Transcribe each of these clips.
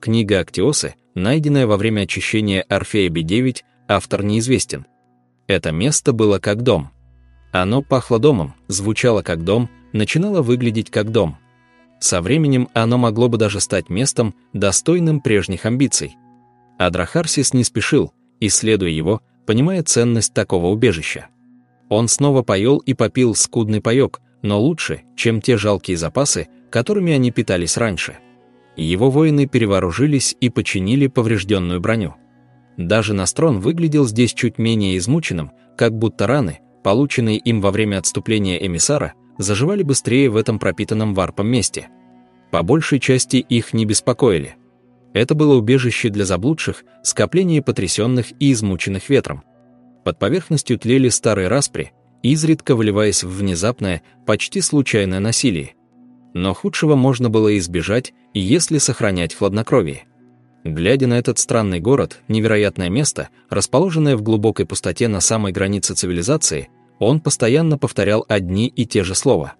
Книга Актиосы, найденная во время очищения Орфея B9, автор неизвестен. Это место было как дом. Оно пахло домом, звучало как дом, начинало выглядеть как дом. Со временем оно могло бы даже стать местом, достойным прежних амбиций. Адрахарсис не спешил, исследуя его, понимая ценность такого убежища. Он снова поел и попил скудный паек, но лучше, чем те жалкие запасы, которыми они питались раньше. Его воины перевооружились и починили поврежденную броню. Даже Настрон выглядел здесь чуть менее измученным, как будто раны, полученные им во время отступления эмиссара, заживали быстрее в этом пропитанном варпом месте. По большей части их не беспокоили. Это было убежище для заблудших, скопление потрясенных и измученных ветром. Под поверхностью тлели старые распри, изредка выливаясь в внезапное, почти случайное насилие. Но худшего можно было избежать, если сохранять хладнокровие. Глядя на этот странный город, невероятное место, расположенное в глубокой пустоте на самой границе цивилизации, он постоянно повторял одни и те же слова.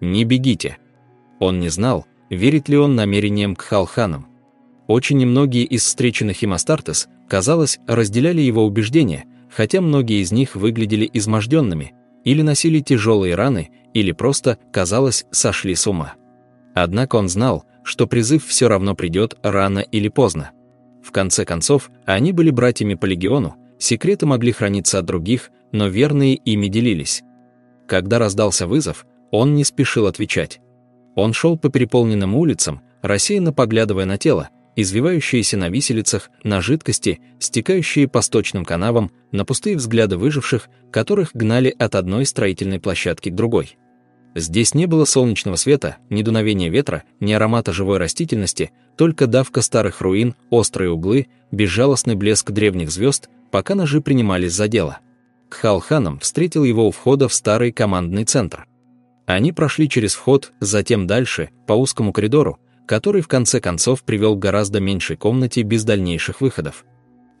«Не бегите». Он не знал, верит ли он намерениям к Халханам. Очень немногие из встреченных им Астартес, казалось, разделяли его убеждения, хотя многие из них выглядели изможденными, или носили тяжелые раны, или просто, казалось, сошли с ума. Однако он знал, что призыв все равно придет рано или поздно. В конце концов, они были братьями по легиону, секреты могли храниться от других, но верные ими делились. Когда раздался вызов, он не спешил отвечать. Он шел по переполненным улицам, рассеянно поглядывая на тело, извивающиеся на виселицах, на жидкости, стекающие по сточным канавам, на пустые взгляды выживших, которых гнали от одной строительной площадки к другой. Здесь не было солнечного света, ни дуновения ветра, ни аромата живой растительности, только давка старых руин, острые углы, безжалостный блеск древних звезд, пока ножи принимались за дело. Кхалханом встретил его у входа в старый командный центр. Они прошли через вход, затем дальше, по узкому коридору, который в конце концов привел к гораздо меньшей комнате без дальнейших выходов.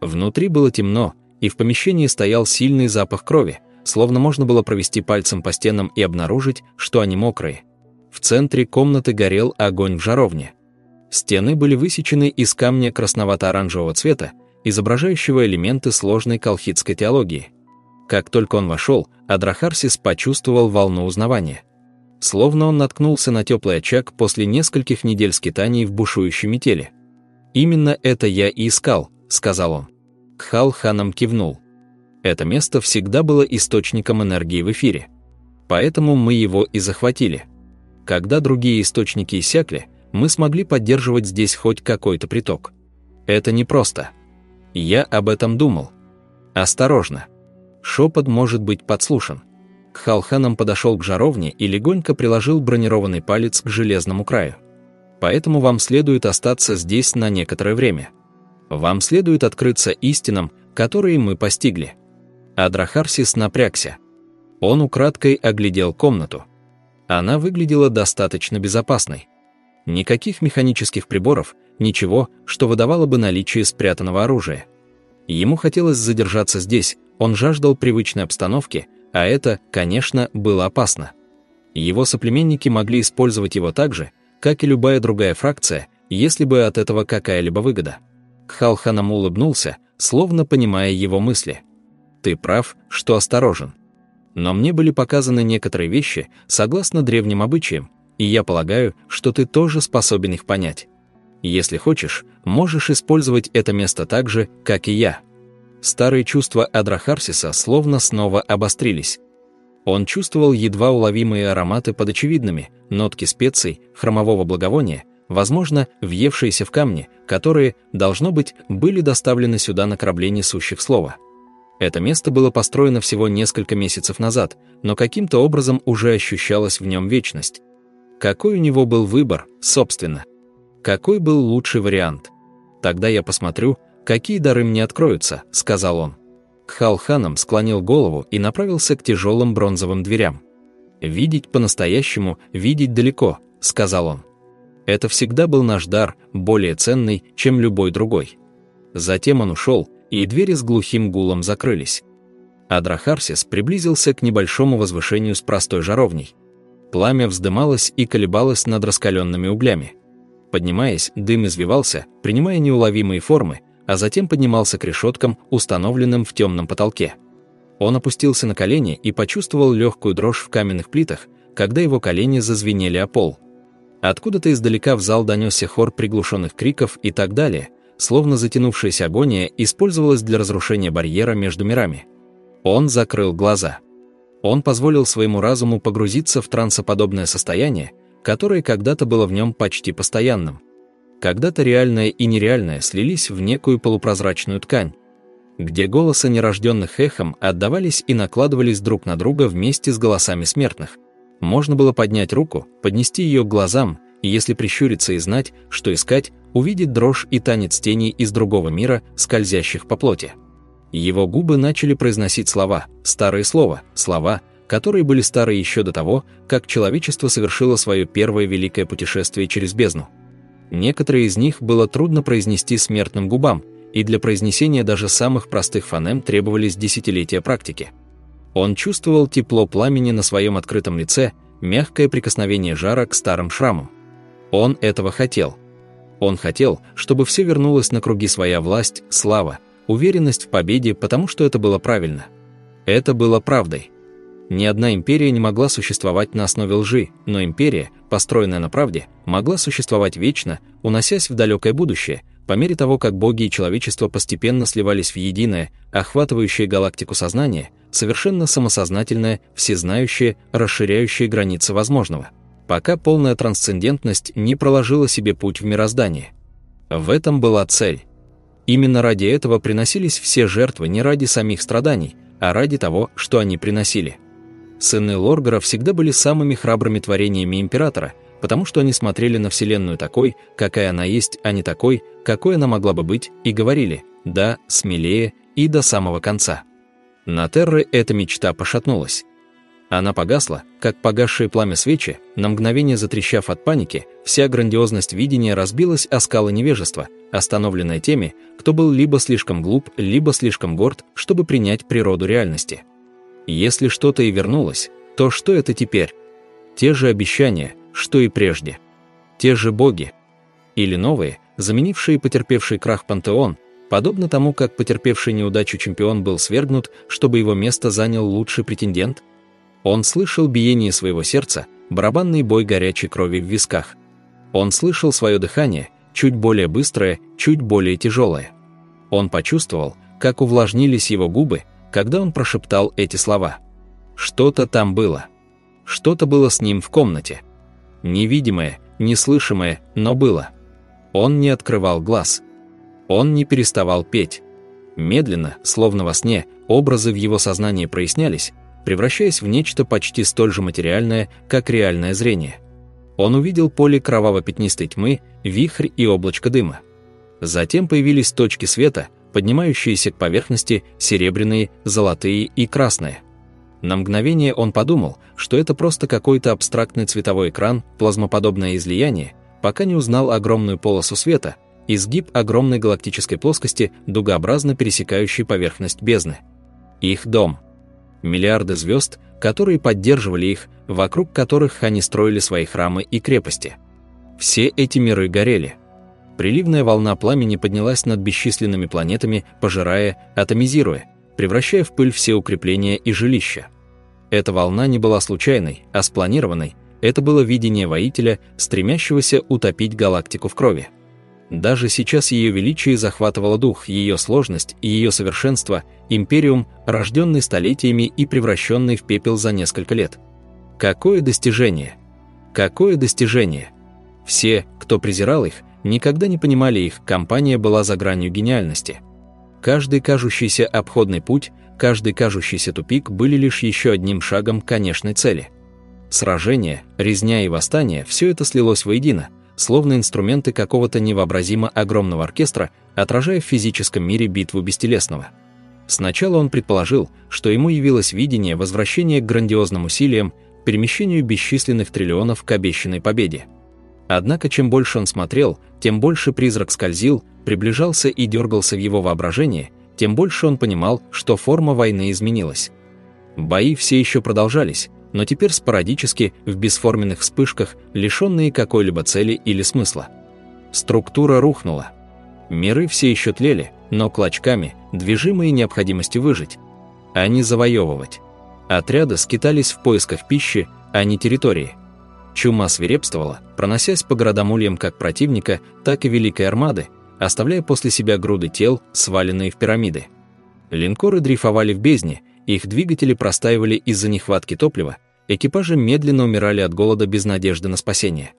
Внутри было темно, и в помещении стоял сильный запах крови, словно можно было провести пальцем по стенам и обнаружить, что они мокрые. В центре комнаты горел огонь в жаровне. Стены были высечены из камня красновато-оранжевого цвета, изображающего элементы сложной колхидской теологии. Как только он вошел, Адрахарсис почувствовал волну узнавания. Словно он наткнулся на теплый очаг после нескольких недель скитаний в бушующей метели. «Именно это я и искал», — сказал он. Кхал ханом кивнул. Это место всегда было источником энергии в эфире. Поэтому мы его и захватили. Когда другие источники иссякли, мы смогли поддерживать здесь хоть какой-то приток. Это непросто. Я об этом думал. Осторожно. Шепот может быть подслушан. Кхалханом подошел к жаровне и легонько приложил бронированный палец к железному краю. Поэтому вам следует остаться здесь на некоторое время. Вам следует открыться истинам, которые мы постигли. Адрахарсис напрягся. Он украдкой оглядел комнату. Она выглядела достаточно безопасной. Никаких механических приборов, ничего, что выдавало бы наличие спрятанного оружия. Ему хотелось задержаться здесь, он жаждал привычной обстановки, а это, конечно, было опасно. Его соплеменники могли использовать его так же, как и любая другая фракция, если бы от этого какая-либо выгода. Кхалханам улыбнулся, словно понимая его мысли ты прав, что осторожен. Но мне были показаны некоторые вещи, согласно древним обычаям, и я полагаю, что ты тоже способен их понять. Если хочешь, можешь использовать это место так же, как и я. Старые чувства Адрахарсиса словно снова обострились. Он чувствовал едва уловимые ароматы под очевидными, нотки специй, хромового благовония, возможно, въевшиеся в камни, которые, должно быть, были доставлены сюда на корабле несущих слова. Это место было построено всего несколько месяцев назад, но каким-то образом уже ощущалась в нем вечность. Какой у него был выбор, собственно? Какой был лучший вариант? Тогда я посмотрю, какие дары мне откроются, сказал он. Кхалханом склонил голову и направился к тяжелым бронзовым дверям. «Видеть по-настоящему, видеть далеко», — сказал он. Это всегда был наш дар, более ценный, чем любой другой. Затем он ушел, и двери с глухим гулом закрылись. Адрахарсис приблизился к небольшому возвышению с простой жаровней. Пламя вздымалось и колебалось над раскаленными углями. Поднимаясь, дым извивался, принимая неуловимые формы, а затем поднимался к решеткам, установленным в темном потолке. Он опустился на колени и почувствовал легкую дрожь в каменных плитах, когда его колени зазвенели о пол. Откуда-то издалека в зал донесся хор приглушенных криков и так далее, словно затянувшаяся агония использовалась для разрушения барьера между мирами. Он закрыл глаза. Он позволил своему разуму погрузиться в трансоподобное состояние, которое когда-то было в нем почти постоянным. Когда-то реальное и нереальное слились в некую полупрозрачную ткань, где голоса нерожденных эхом отдавались и накладывались друг на друга вместе с голосами смертных. Можно было поднять руку, поднести ее к глазам, если прищуриться и знать, что искать, увидеть дрожь и танец теней из другого мира, скользящих по плоти. Его губы начали произносить слова, старые слова, слова, которые были старые еще до того, как человечество совершило свое первое великое путешествие через бездну. Некоторые из них было трудно произнести смертным губам, и для произнесения даже самых простых фонем требовались десятилетия практики. Он чувствовал тепло пламени на своем открытом лице, мягкое прикосновение жара к старым шрамам. Он этого хотел. Он хотел, чтобы все вернулось на круги своя власть, слава, уверенность в победе, потому что это было правильно. Это было правдой. Ни одна империя не могла существовать на основе лжи, но империя, построенная на правде, могла существовать вечно, уносясь в далекое будущее, по мере того, как боги и человечество постепенно сливались в единое, охватывающее галактику сознание, совершенно самосознательное, всезнающее, расширяющее границы возможного, пока полная трансцендентность не проложила себе путь в мироздание. В этом была цель. Именно ради этого приносились все жертвы не ради самих страданий, а ради того, что они приносили. Сыны Лоргара всегда были самыми храбрыми творениями Императора, потому что они смотрели на Вселенную такой, какая она есть, а не такой, какой она могла бы быть, и говорили «да, смелее» и до самого конца. На Терре эта мечта пошатнулась. Она погасла, как погасшее пламя свечи, на мгновение затрещав от паники, вся грандиозность видения разбилась о скалы невежества, остановленная теми, кто был либо слишком глуп, либо слишком горд, чтобы принять природу реальности. Если что-то и вернулось, то что это теперь? Те же обещания, что и прежде. Те же боги. Или новые, заменившие потерпевший крах пантеон, подобно тому, как потерпевший неудачу чемпион был свергнут, чтобы его место занял лучший претендент? Он слышал биение своего сердца, барабанный бой горячей крови в висках. Он слышал свое дыхание, чуть более быстрое, чуть более тяжелое. Он почувствовал, как увлажнились его губы, когда он прошептал эти слова. Что-то там было. Что-то было с ним в комнате. Невидимое, неслышимое, но было. Он не открывал глаз. Он не переставал петь. Медленно, словно во сне, образы в его сознании прояснялись, превращаясь в нечто почти столь же материальное, как реальное зрение. Он увидел поле кроваво-пятнистой тьмы, вихрь и облачко дыма. Затем появились точки света – поднимающиеся к поверхности серебряные, золотые и красные. На мгновение он подумал, что это просто какой-то абстрактный цветовой экран, плазмоподобное излияние, пока не узнал огромную полосу света, изгиб огромной галактической плоскости, дугообразно пересекающей поверхность бездны. Их дом. Миллиарды звезд, которые поддерживали их, вокруг которых они строили свои храмы и крепости. Все эти миры горели – Приливная волна пламени поднялась над бесчисленными планетами, пожирая, атомизируя, превращая в пыль все укрепления и жилища. Эта волна не была случайной, а спланированной, это было видение воителя, стремящегося утопить галактику в крови. Даже сейчас ее величие захватывало дух, ее сложность и ее совершенство, империум, рожденный столетиями и превращенный в пепел за несколько лет. Какое достижение! Какое достижение! Все, кто презирал их, никогда не понимали их, компания была за гранью гениальности. Каждый кажущийся обходный путь, каждый кажущийся тупик были лишь еще одним шагом к конечной цели. Сражения, резня и восстание – все это слилось воедино, словно инструменты какого-то невообразимо огромного оркестра, отражая в физическом мире битву бестелесного. Сначала он предположил, что ему явилось видение возвращения к грандиозным усилиям, перемещению бесчисленных триллионов к обещанной победе. Однако чем больше он смотрел, тем больше призрак скользил, приближался и дергался в его воображение, тем больше он понимал, что форма войны изменилась. Бои все еще продолжались, но теперь спорадически, в бесформенных вспышках, лишенные какой-либо цели или смысла. Структура рухнула. Миры все еще тлели, но клочками, движимые необходимостью выжить, а не завоевывать. Отряды скитались в поисках пищи, а не территории. Чума свирепствовала, проносясь по городам ульям как противника, так и Великой Армады, оставляя после себя груды тел, сваленные в пирамиды. Линкоры дрейфовали в бездне, их двигатели простаивали из-за нехватки топлива, экипажи медленно умирали от голода без надежды на спасение.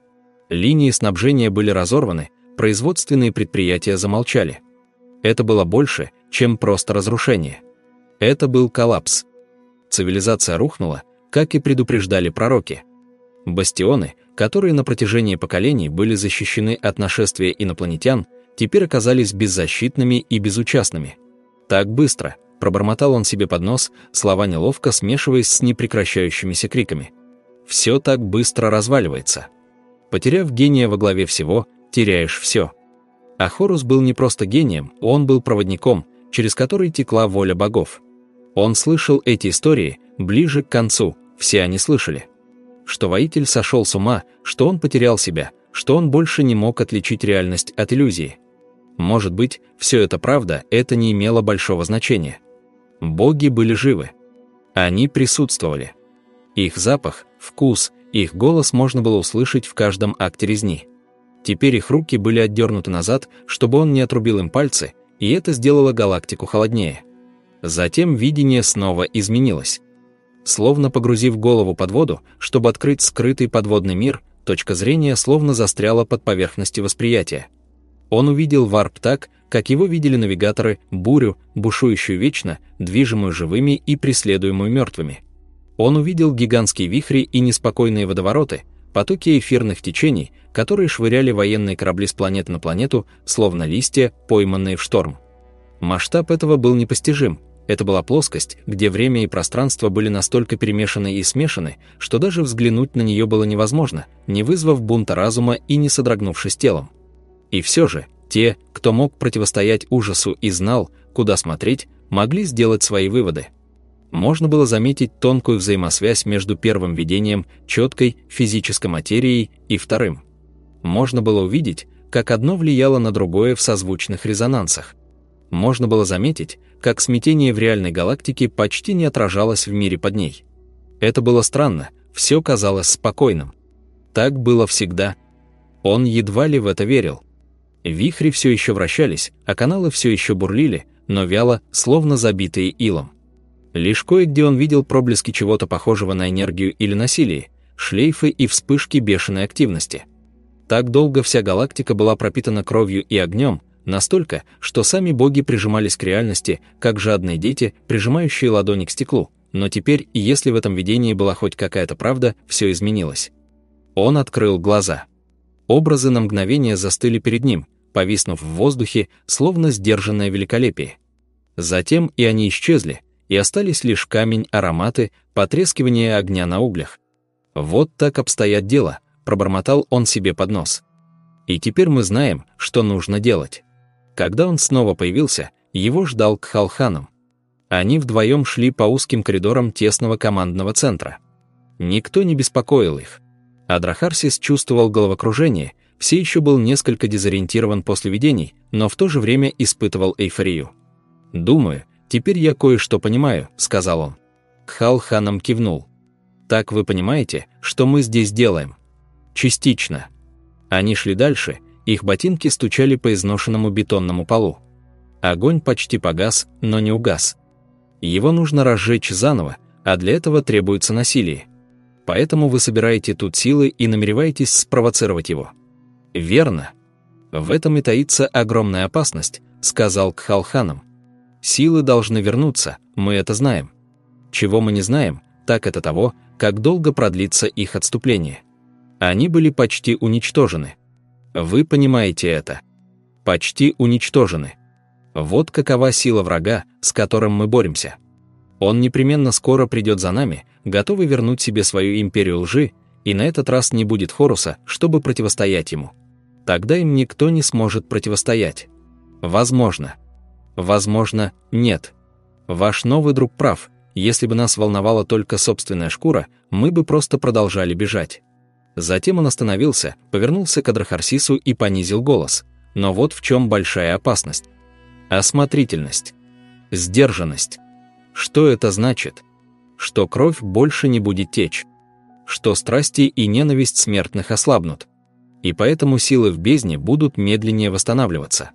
Линии снабжения были разорваны, производственные предприятия замолчали. Это было больше, чем просто разрушение. Это был коллапс. Цивилизация рухнула, как и предупреждали пророки. Бастионы, которые на протяжении поколений были защищены от нашествия инопланетян, теперь оказались беззащитными и безучастными. Так быстро, пробормотал он себе под нос, слова неловко смешиваясь с непрекращающимися криками. Все так быстро разваливается. Потеряв гения во главе всего, теряешь все. А Хорус был не просто гением, он был проводником, через который текла воля богов. Он слышал эти истории ближе к концу, все они слышали. Что воитель сошел с ума, что он потерял себя, что он больше не мог отличить реальность от иллюзии. Может быть, все это правда, это не имело большого значения. Боги были живы. Они присутствовали. Их запах, вкус, их голос можно было услышать в каждом акте резни. Теперь их руки были отдернуты назад, чтобы он не отрубил им пальцы, и это сделало галактику холоднее. Затем видение снова изменилось. Словно погрузив голову под воду, чтобы открыть скрытый подводный мир, точка зрения словно застряла под поверхностью восприятия. Он увидел варп так, как его видели навигаторы, бурю, бушующую вечно, движимую живыми и преследуемую мертвыми. Он увидел гигантские вихри и неспокойные водовороты, потоки эфирных течений, которые швыряли военные корабли с планеты на планету, словно листья, пойманные в шторм. Масштаб этого был непостижим. Это была плоскость, где время и пространство были настолько перемешаны и смешаны, что даже взглянуть на нее было невозможно, не вызвав бунта разума и не содрогнувшись телом. И все же, те, кто мог противостоять ужасу и знал, куда смотреть, могли сделать свои выводы. Можно было заметить тонкую взаимосвязь между первым видением, четкой физической материей, и вторым. Можно было увидеть, как одно влияло на другое в созвучных резонансах. Можно было заметить, как смятение в реальной галактике почти не отражалось в мире под ней. Это было странно, все казалось спокойным. Так было всегда. Он едва ли в это верил. Вихри все еще вращались, а каналы все еще бурлили, но вяло, словно забитые илом. Лишь кое-где он видел проблески чего-то похожего на энергию или насилие, шлейфы и вспышки бешеной активности. Так долго вся галактика была пропитана кровью и огнем, настолько, что сами боги прижимались к реальности, как жадные дети, прижимающие ладони к стеклу. Но теперь, если в этом видении была хоть какая-то правда, все изменилось. Он открыл глаза. Образы на мгновение застыли перед ним, повиснув в воздухе, словно сдержанное великолепие. Затем и они исчезли, и остались лишь камень, ароматы, потрескивание огня на углях. «Вот так обстоят дела», — пробормотал он себе под нос. «И теперь мы знаем, что нужно делать». Когда он снова появился, его ждал Кхалханом. Они вдвоем шли по узким коридорам тесного командного центра. Никто не беспокоил их. Адрахарсис чувствовал головокружение все еще был несколько дезориентирован после видений, но в то же время испытывал эйфорию. «Думаю, теперь я кое-что понимаю», — сказал он. Кхал ханом кивнул. «Так вы понимаете, что мы здесь делаем?» «Частично». Они шли дальше, их ботинки стучали по изношенному бетонному полу. Огонь почти погас, но не угас. Его нужно разжечь заново, а для этого требуется насилие. Поэтому вы собираете тут силы и намереваетесь спровоцировать его. «Верно. В этом и таится огромная опасность», — сказал Кхалханам. «Силы должны вернуться, мы это знаем. Чего мы не знаем, так это того, как долго продлится их отступление. Они были почти уничтожены. Вы понимаете это. Почти уничтожены. Вот какова сила врага, с которым мы боремся. Он непременно скоро придет за нами, готовый вернуть себе свою империю лжи, и на этот раз не будет Хоруса, чтобы противостоять ему. Тогда им никто не сможет противостоять. Возможно. Возможно, нет. Ваш новый друг прав. Если бы нас волновала только собственная шкура, мы бы просто продолжали бежать. Затем он остановился, повернулся к Адрахарсису и понизил голос. Но вот в чем большая опасность. Осмотрительность. Сдержанность. Что это значит? Что кровь больше не будет течь. Что страсти и ненависть смертных ослабнут. И поэтому силы в бездне будут медленнее восстанавливаться.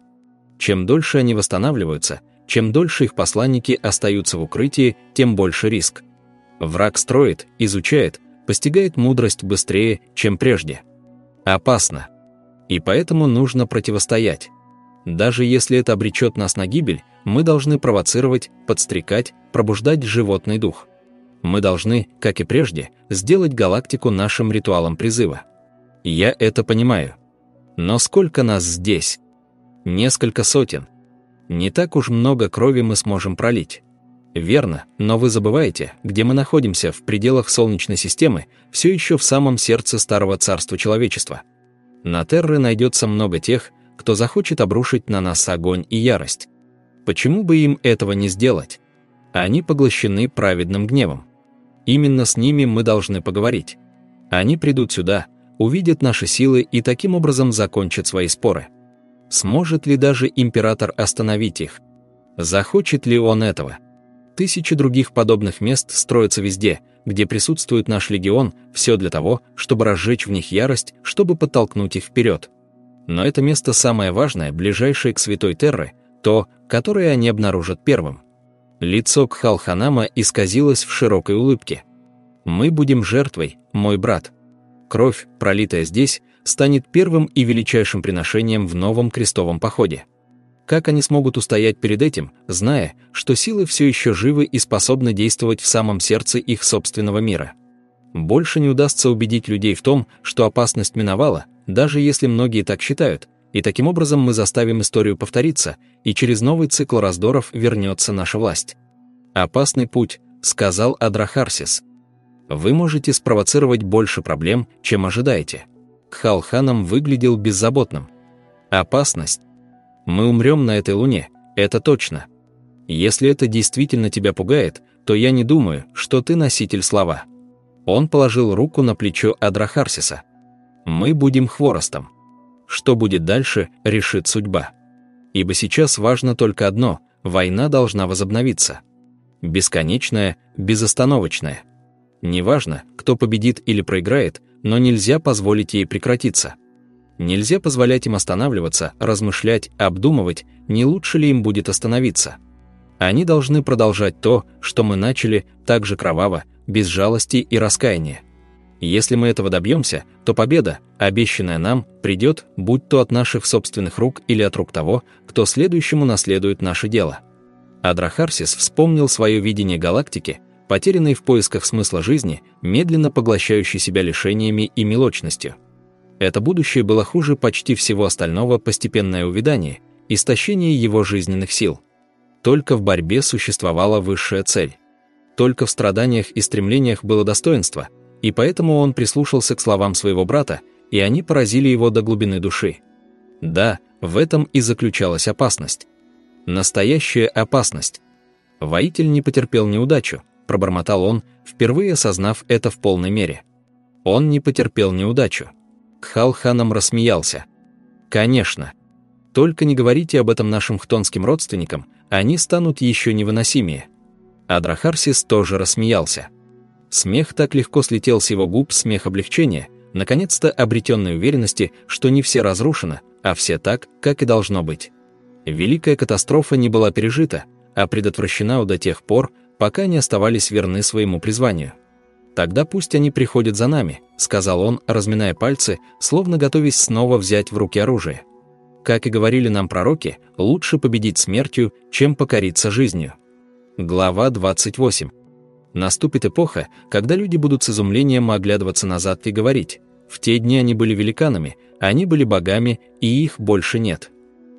Чем дольше они восстанавливаются, чем дольше их посланники остаются в укрытии, тем больше риск. Враг строит, изучает, постигает мудрость быстрее, чем прежде. Опасно. И поэтому нужно противостоять. Даже если это обречет нас на гибель, мы должны провоцировать, подстрекать, пробуждать животный дух. Мы должны, как и прежде, сделать галактику нашим ритуалом призыва. Я это понимаю. Но сколько нас здесь? Несколько сотен. Не так уж много крови мы сможем пролить. Верно, но вы забываете, где мы находимся в пределах Солнечной системы, все еще в самом сердце старого царства человечества. На Терры найдется много тех, кто захочет обрушить на нас огонь и ярость. Почему бы им этого не сделать? Они поглощены праведным гневом. Именно с ними мы должны поговорить. Они придут сюда, увидят наши силы и таким образом закончат свои споры. Сможет ли даже император остановить их? Захочет ли он этого? Тысячи других подобных мест строятся везде, где присутствует наш легион, все для того, чтобы разжечь в них ярость, чтобы подтолкнуть их вперед. Но это место самое важное, ближайшее к Святой Терры, то, которое они обнаружат первым. Лицо Кхалханама исказилось в широкой улыбке. «Мы будем жертвой, мой брат. Кровь, пролитая здесь, станет первым и величайшим приношением в новом крестовом походе. Как они смогут устоять перед этим, зная, что силы все еще живы и способны действовать в самом сердце их собственного мира? Больше не удастся убедить людей в том, что опасность миновала, даже если многие так считают, и таким образом мы заставим историю повториться, и через новый цикл раздоров вернется наша власть. «Опасный путь», — сказал Адрахарсис. «Вы можете спровоцировать больше проблем, чем ожидаете». Кхалханом выглядел беззаботным. «Опасность мы умрем на этой луне, это точно. Если это действительно тебя пугает, то я не думаю, что ты носитель слова». Он положил руку на плечо Адрахарсиса. «Мы будем хворостом. Что будет дальше, решит судьба. Ибо сейчас важно только одно – война должна возобновиться. Бесконечная, безостановочная. Неважно, кто победит или проиграет, но нельзя позволить ей прекратиться. Нельзя позволять им останавливаться, размышлять, обдумывать, не лучше ли им будет остановиться. Они должны продолжать то, что мы начали, так же кроваво, без жалости и раскаяния. Если мы этого добьемся, то победа, обещанная нам, придет, будь то от наших собственных рук или от рук того, кто следующему наследует наше дело. Адрахарсис вспомнил свое видение галактики, потерянной в поисках смысла жизни, медленно поглощающей себя лишениями и мелочностью. Это будущее было хуже почти всего остального постепенное увядание, истощение его жизненных сил. Только в борьбе существовала высшая цель. Только в страданиях и стремлениях было достоинство, и поэтому он прислушался к словам своего брата, и они поразили его до глубины души. Да, в этом и заключалась опасность. Настоящая опасность. Воитель не потерпел неудачу, пробормотал он, впервые осознав это в полной мере. Он не потерпел неудачу. Кхалханом рассмеялся. «Конечно. Только не говорите об этом нашим хтонским родственникам, они станут еще невыносимее». Адрахарсис тоже рассмеялся. Смех так легко слетел с его губ, смех облегчения, наконец-то обретенной уверенности, что не все разрушено, а все так, как и должно быть. Великая катастрофа не была пережита, а предотвращена до тех пор, пока не оставались верны своему призванию. «Тогда пусть они приходят за нами», — сказал он, разминая пальцы, словно готовясь снова взять в руки оружие. Как и говорили нам пророки, лучше победить смертью, чем покориться жизнью. Глава 28. Наступит эпоха, когда люди будут с изумлением оглядываться назад и говорить, в те дни они были великанами, они были богами, и их больше нет.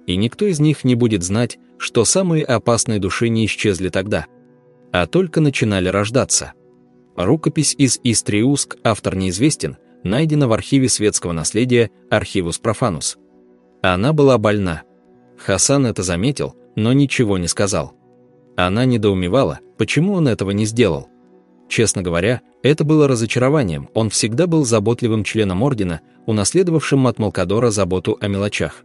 И никто из них не будет знать, что самые опасные души не исчезли тогда, а только начинали рождаться. Рукопись из Истриуск, автор неизвестен, найдена в архиве светского наследия Архивус Профанус. Она была больна. Хасан это заметил, но ничего не сказал. Она недоумевала, почему он этого не сделал. Честно говоря, это было разочарованием, он всегда был заботливым членом Ордена, унаследовавшим от Малкадора заботу о мелочах.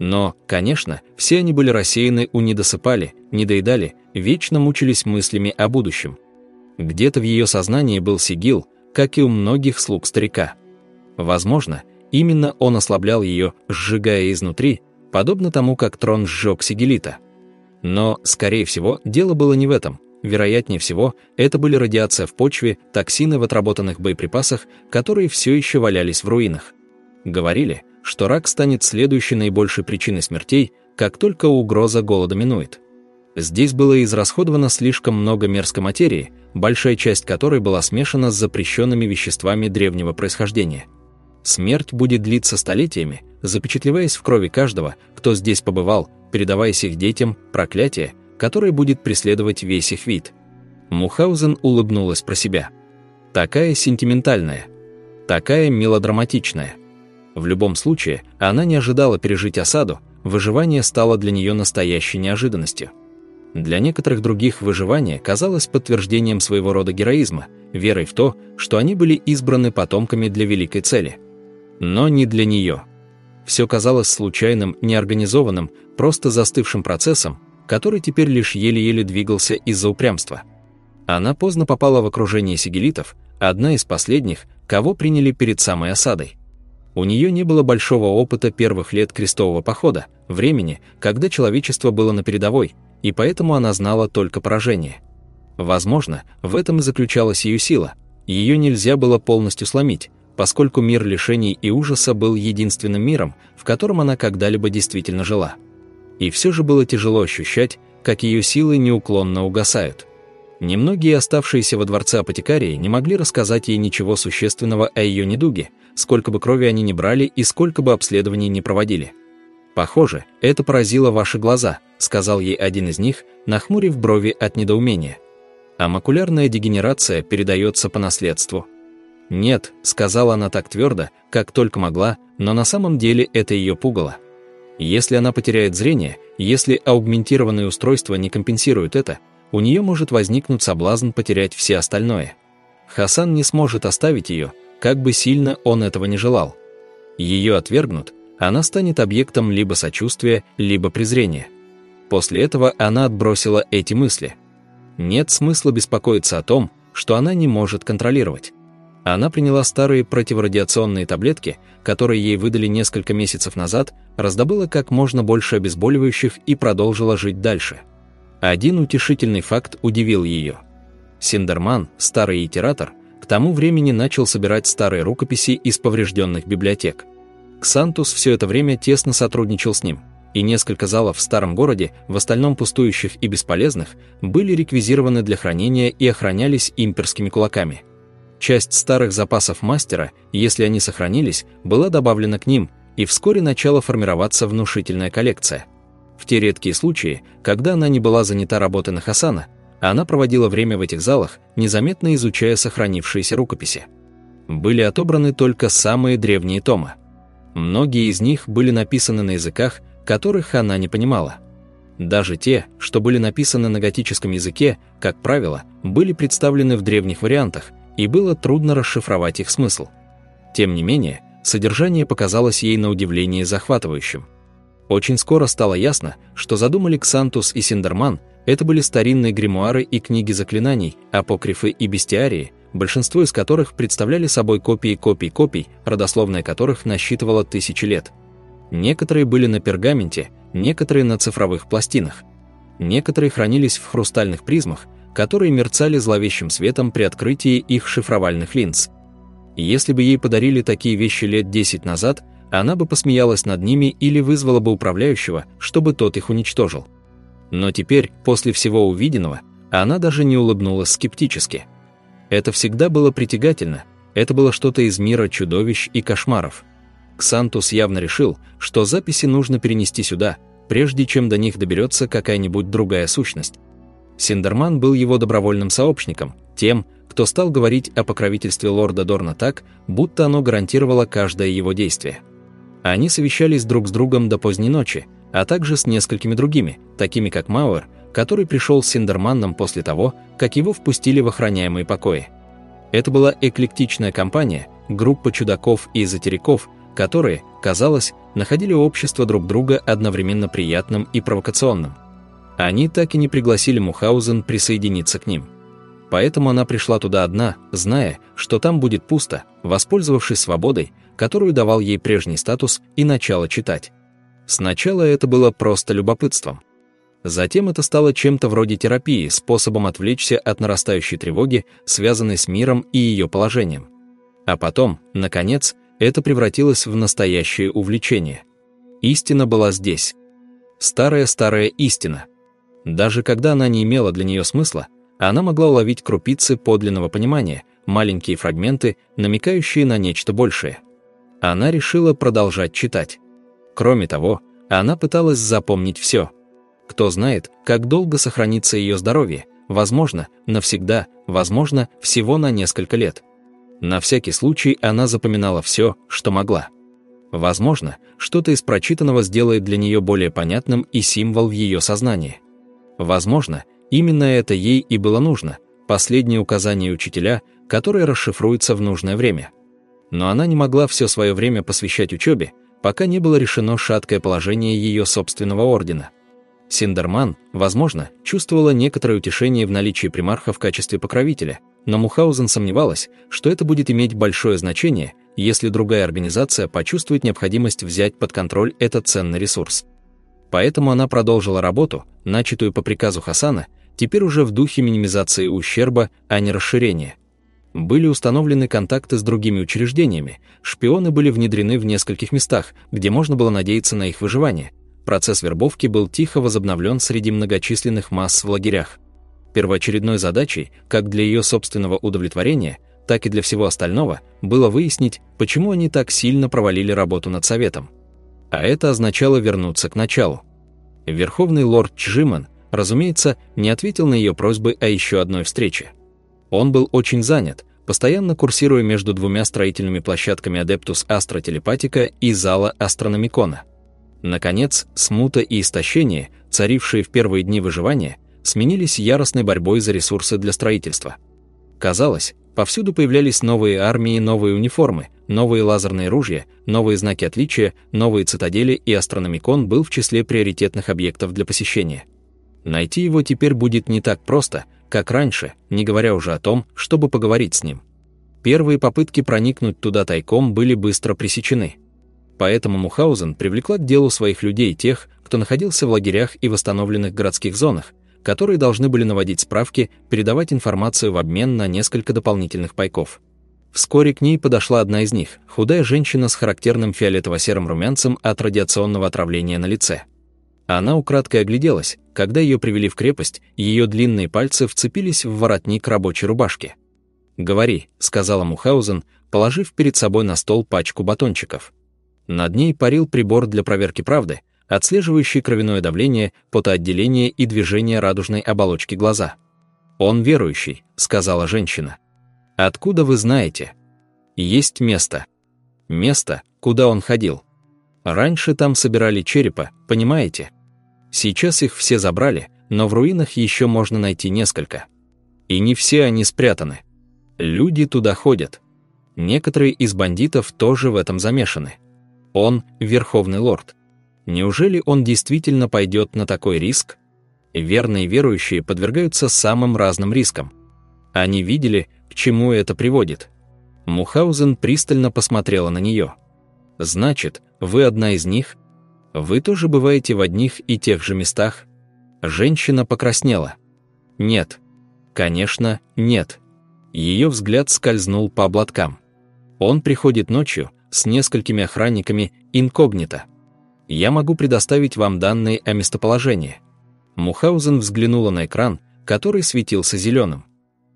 Но, конечно, все они были рассеяны у недосыпали, недоедали, вечно мучились мыслями о будущем. Где-то в ее сознании был сигил, как и у многих слуг старика. Возможно, именно он ослаблял ее, сжигая изнутри, подобно тому, как трон сжег сигилита. Но, скорее всего, дело было не в этом – Вероятнее всего, это были радиация в почве, токсины в отработанных боеприпасах, которые все еще валялись в руинах. Говорили, что рак станет следующей наибольшей причиной смертей, как только угроза голода минует. Здесь было израсходовано слишком много мерзкой материи, большая часть которой была смешана с запрещенными веществами древнего происхождения. Смерть будет длиться столетиями, запечатлеваясь в крови каждого, кто здесь побывал, передаваясь их детям, проклятие, который будет преследовать весь их вид. Мухаузен улыбнулась про себя. Такая сентиментальная, такая мелодраматичная. В любом случае, она не ожидала пережить осаду, выживание стало для нее настоящей неожиданностью. Для некоторых других выживание казалось подтверждением своего рода героизма, верой в то, что они были избраны потомками для великой цели. Но не для нее. Все казалось случайным, неорганизованным, просто застывшим процессом, который теперь лишь еле-еле двигался из-за упрямства. Она поздно попала в окружение сигелитов, одна из последних, кого приняли перед самой осадой. У нее не было большого опыта первых лет крестового похода, времени, когда человечество было на передовой, и поэтому она знала только поражение. Возможно, в этом и заключалась ее сила. Ее нельзя было полностью сломить, поскольку мир лишений и ужаса был единственным миром, в котором она когда-либо действительно жила и все же было тяжело ощущать, как ее силы неуклонно угасают. Немногие оставшиеся во дворце апотекарии не могли рассказать ей ничего существенного о ее недуге, сколько бы крови они не брали и сколько бы обследований не проводили. «Похоже, это поразило ваши глаза», — сказал ей один из них, нахмурив брови от недоумения. «А макулярная дегенерация передается по наследству». «Нет», — сказала она так твердо, как только могла, но на самом деле это ее пугало. Если она потеряет зрение, если аугментированные устройства не компенсируют это, у нее может возникнуть соблазн потерять все остальное. Хасан не сможет оставить ее, как бы сильно он этого не желал. Ее отвергнут, она станет объектом либо сочувствия, либо презрения. После этого она отбросила эти мысли. Нет смысла беспокоиться о том, что она не может контролировать. Она приняла старые противорадиационные таблетки, которые ей выдали несколько месяцев назад, раздобыла как можно больше обезболивающих и продолжила жить дальше. Один утешительный факт удивил ее. Синдерман, старый итератор, к тому времени начал собирать старые рукописи из поврежденных библиотек. Ксантус все это время тесно сотрудничал с ним, и несколько залов в старом городе, в остальном пустующих и бесполезных, были реквизированы для хранения и охранялись имперскими кулаками – Часть старых запасов мастера, если они сохранились, была добавлена к ним, и вскоре начала формироваться внушительная коллекция. В те редкие случаи, когда она не была занята работой на Хасана, она проводила время в этих залах, незаметно изучая сохранившиеся рукописи. Были отобраны только самые древние томы. Многие из них были написаны на языках, которых она не понимала. Даже те, что были написаны на готическом языке, как правило, были представлены в древних вариантах, и было трудно расшифровать их смысл. Тем не менее, содержание показалось ей на удивление захватывающим. Очень скоро стало ясно, что задумали Ксантус и Синдерман – это были старинные гримуары и книги заклинаний, апокрифы и бестиарии, большинство из которых представляли собой копии копий копий, родословная которых насчитывала тысячи лет. Некоторые были на пергаменте, некоторые на цифровых пластинах. Некоторые хранились в хрустальных призмах – которые мерцали зловещим светом при открытии их шифровальных линз. Если бы ей подарили такие вещи лет 10 назад, она бы посмеялась над ними или вызвала бы управляющего, чтобы тот их уничтожил. Но теперь, после всего увиденного, она даже не улыбнулась скептически. Это всегда было притягательно, это было что-то из мира чудовищ и кошмаров. Ксантус явно решил, что записи нужно перенести сюда, прежде чем до них доберется какая-нибудь другая сущность. Синдерман был его добровольным сообщником, тем, кто стал говорить о покровительстве лорда Дорна так, будто оно гарантировало каждое его действие. Они совещались друг с другом до поздней ночи, а также с несколькими другими, такими как Мауэр, который пришел с Синдерманном после того, как его впустили в охраняемые покои. Это была эклектичная компания, группа чудаков и эзотериков, которые, казалось, находили общество друг друга одновременно приятным и провокационным. Они так и не пригласили Мухаузен присоединиться к ним. Поэтому она пришла туда одна, зная, что там будет пусто, воспользовавшись свободой, которую давал ей прежний статус, и начала читать. Сначала это было просто любопытством. Затем это стало чем-то вроде терапии, способом отвлечься от нарастающей тревоги, связанной с миром и ее положением. А потом, наконец, это превратилось в настоящее увлечение. Истина была здесь. Старая-старая истина. Даже когда она не имела для нее смысла, она могла уловить крупицы подлинного понимания, маленькие фрагменты, намекающие на нечто большее. Она решила продолжать читать. Кроме того, она пыталась запомнить все. Кто знает, как долго сохранится ее здоровье, возможно, навсегда, возможно, всего на несколько лет. На всякий случай она запоминала все, что могла. Возможно, что-то из прочитанного сделает для нее более понятным и символ в ее сознании. Возможно, именно это ей и было нужно, последнее указание учителя, которое расшифруется в нужное время. Но она не могла все свое время посвящать учебе, пока не было решено шаткое положение ее собственного ордена. Синдерман, возможно, чувствовала некоторое утешение в наличии примарха в качестве покровителя, но Мухаузен сомневалась, что это будет иметь большое значение, если другая организация почувствует необходимость взять под контроль этот ценный ресурс. Поэтому она продолжила работу, начатую по приказу Хасана, теперь уже в духе минимизации ущерба, а не расширения. Были установлены контакты с другими учреждениями, шпионы были внедрены в нескольких местах, где можно было надеяться на их выживание. Процесс вербовки был тихо возобновлен среди многочисленных масс в лагерях. Первоочередной задачей, как для ее собственного удовлетворения, так и для всего остального, было выяснить, почему они так сильно провалили работу над Советом. А это означало вернуться к началу. Верховный лорд Чжиман, разумеется, не ответил на ее просьбы о еще одной встрече. Он был очень занят, постоянно курсируя между двумя строительными площадками Adeptus Astra и зала Астрономикона. Наконец, смута и истощение, царившие в первые дни выживания, сменились яростной борьбой за ресурсы для строительства. Казалось, повсюду появлялись новые армии, новые униформы, новые лазерные ружья, новые знаки отличия, новые цитадели, и астрономикон был в числе приоритетных объектов для посещения. Найти его теперь будет не так просто, как раньше, не говоря уже о том, чтобы поговорить с ним. Первые попытки проникнуть туда тайком были быстро пресечены. Поэтому Мухаузен привлекла к делу своих людей тех, кто находился в лагерях и восстановленных городских зонах, которые должны были наводить справки, передавать информацию в обмен на несколько дополнительных пайков. Вскоре к ней подошла одна из них, худая женщина с характерным фиолетово-серым румянцем от радиационного отравления на лице. Она украдкой огляделась, когда ее привели в крепость, ее длинные пальцы вцепились в воротник рабочей рубашки. «Говори», — сказала Мухаузен, положив перед собой на стол пачку батончиков. Над ней парил прибор для проверки правды, отслеживающий кровяное давление, потоотделение и движение радужной оболочки глаза. «Он верующий», — сказала женщина. «Откуда вы знаете?» «Есть место. Место, куда он ходил. Раньше там собирали черепа, понимаете?» Сейчас их все забрали, но в руинах еще можно найти несколько. И не все они спрятаны. Люди туда ходят. Некоторые из бандитов тоже в этом замешаны. Он – верховный лорд. Неужели он действительно пойдет на такой риск? Верные верующие подвергаются самым разным рискам. Они видели, к чему это приводит. Мухаузен пристально посмотрела на нее. «Значит, вы одна из них?» Вы тоже бываете в одних и тех же местах? Женщина покраснела. Нет. Конечно, нет. Ее взгляд скользнул по обладкам. Он приходит ночью с несколькими охранниками инкогнито. Я могу предоставить вам данные о местоположении. Мухаузен взглянула на экран, который светился зеленым.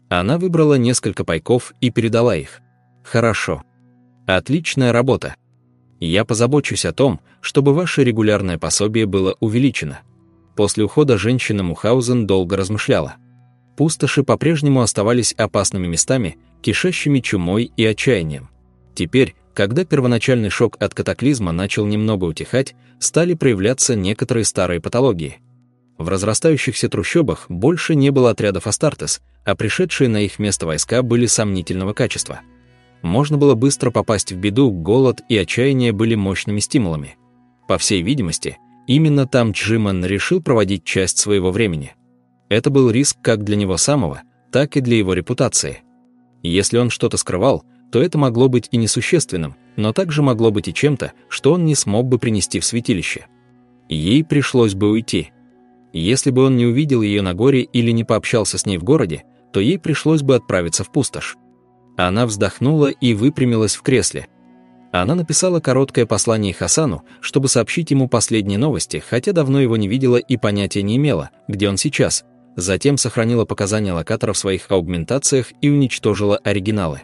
Она выбрала несколько пайков и передала их. Хорошо. Отличная работа. Я позабочусь о том, чтобы ваше регулярное пособие было увеличено. После ухода женщина Мухаузен долго размышляла. Пустоши по-прежнему оставались опасными местами, кишащими чумой и отчаянием. Теперь, когда первоначальный шок от катаклизма начал немного утихать, стали проявляться некоторые старые патологии. В разрастающихся трущобах больше не было отрядов Астартес, а пришедшие на их место войска были сомнительного качества. Можно было быстро попасть в беду, голод и отчаяние были мощными стимулами. По всей видимости, именно там Чжиман решил проводить часть своего времени. Это был риск как для него самого, так и для его репутации. Если он что-то скрывал, то это могло быть и несущественным, но также могло быть и чем-то, что он не смог бы принести в святилище. Ей пришлось бы уйти. Если бы он не увидел ее на горе или не пообщался с ней в городе, то ей пришлось бы отправиться в пустошь. Она вздохнула и выпрямилась в кресле. Она написала короткое послание Хасану, чтобы сообщить ему последние новости, хотя давно его не видела и понятия не имела, где он сейчас. Затем сохранила показания локатора в своих аугментациях и уничтожила оригиналы.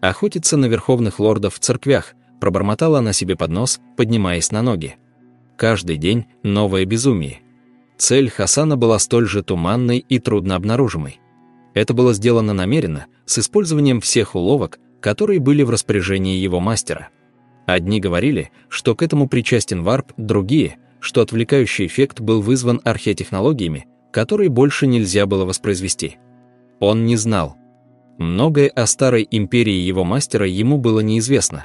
Охотиться на верховных лордов в церквях, пробормотала она себе под нос, поднимаясь на ноги. Каждый день новое безумие. Цель Хасана была столь же туманной и трудно обнаружимой. Это было сделано намеренно, с использованием всех уловок, которые были в распоряжении его мастера. Одни говорили, что к этому причастен варп, другие, что отвлекающий эффект был вызван архетехнологиями, которые больше нельзя было воспроизвести. Он не знал, Многое о старой империи его мастера ему было неизвестно.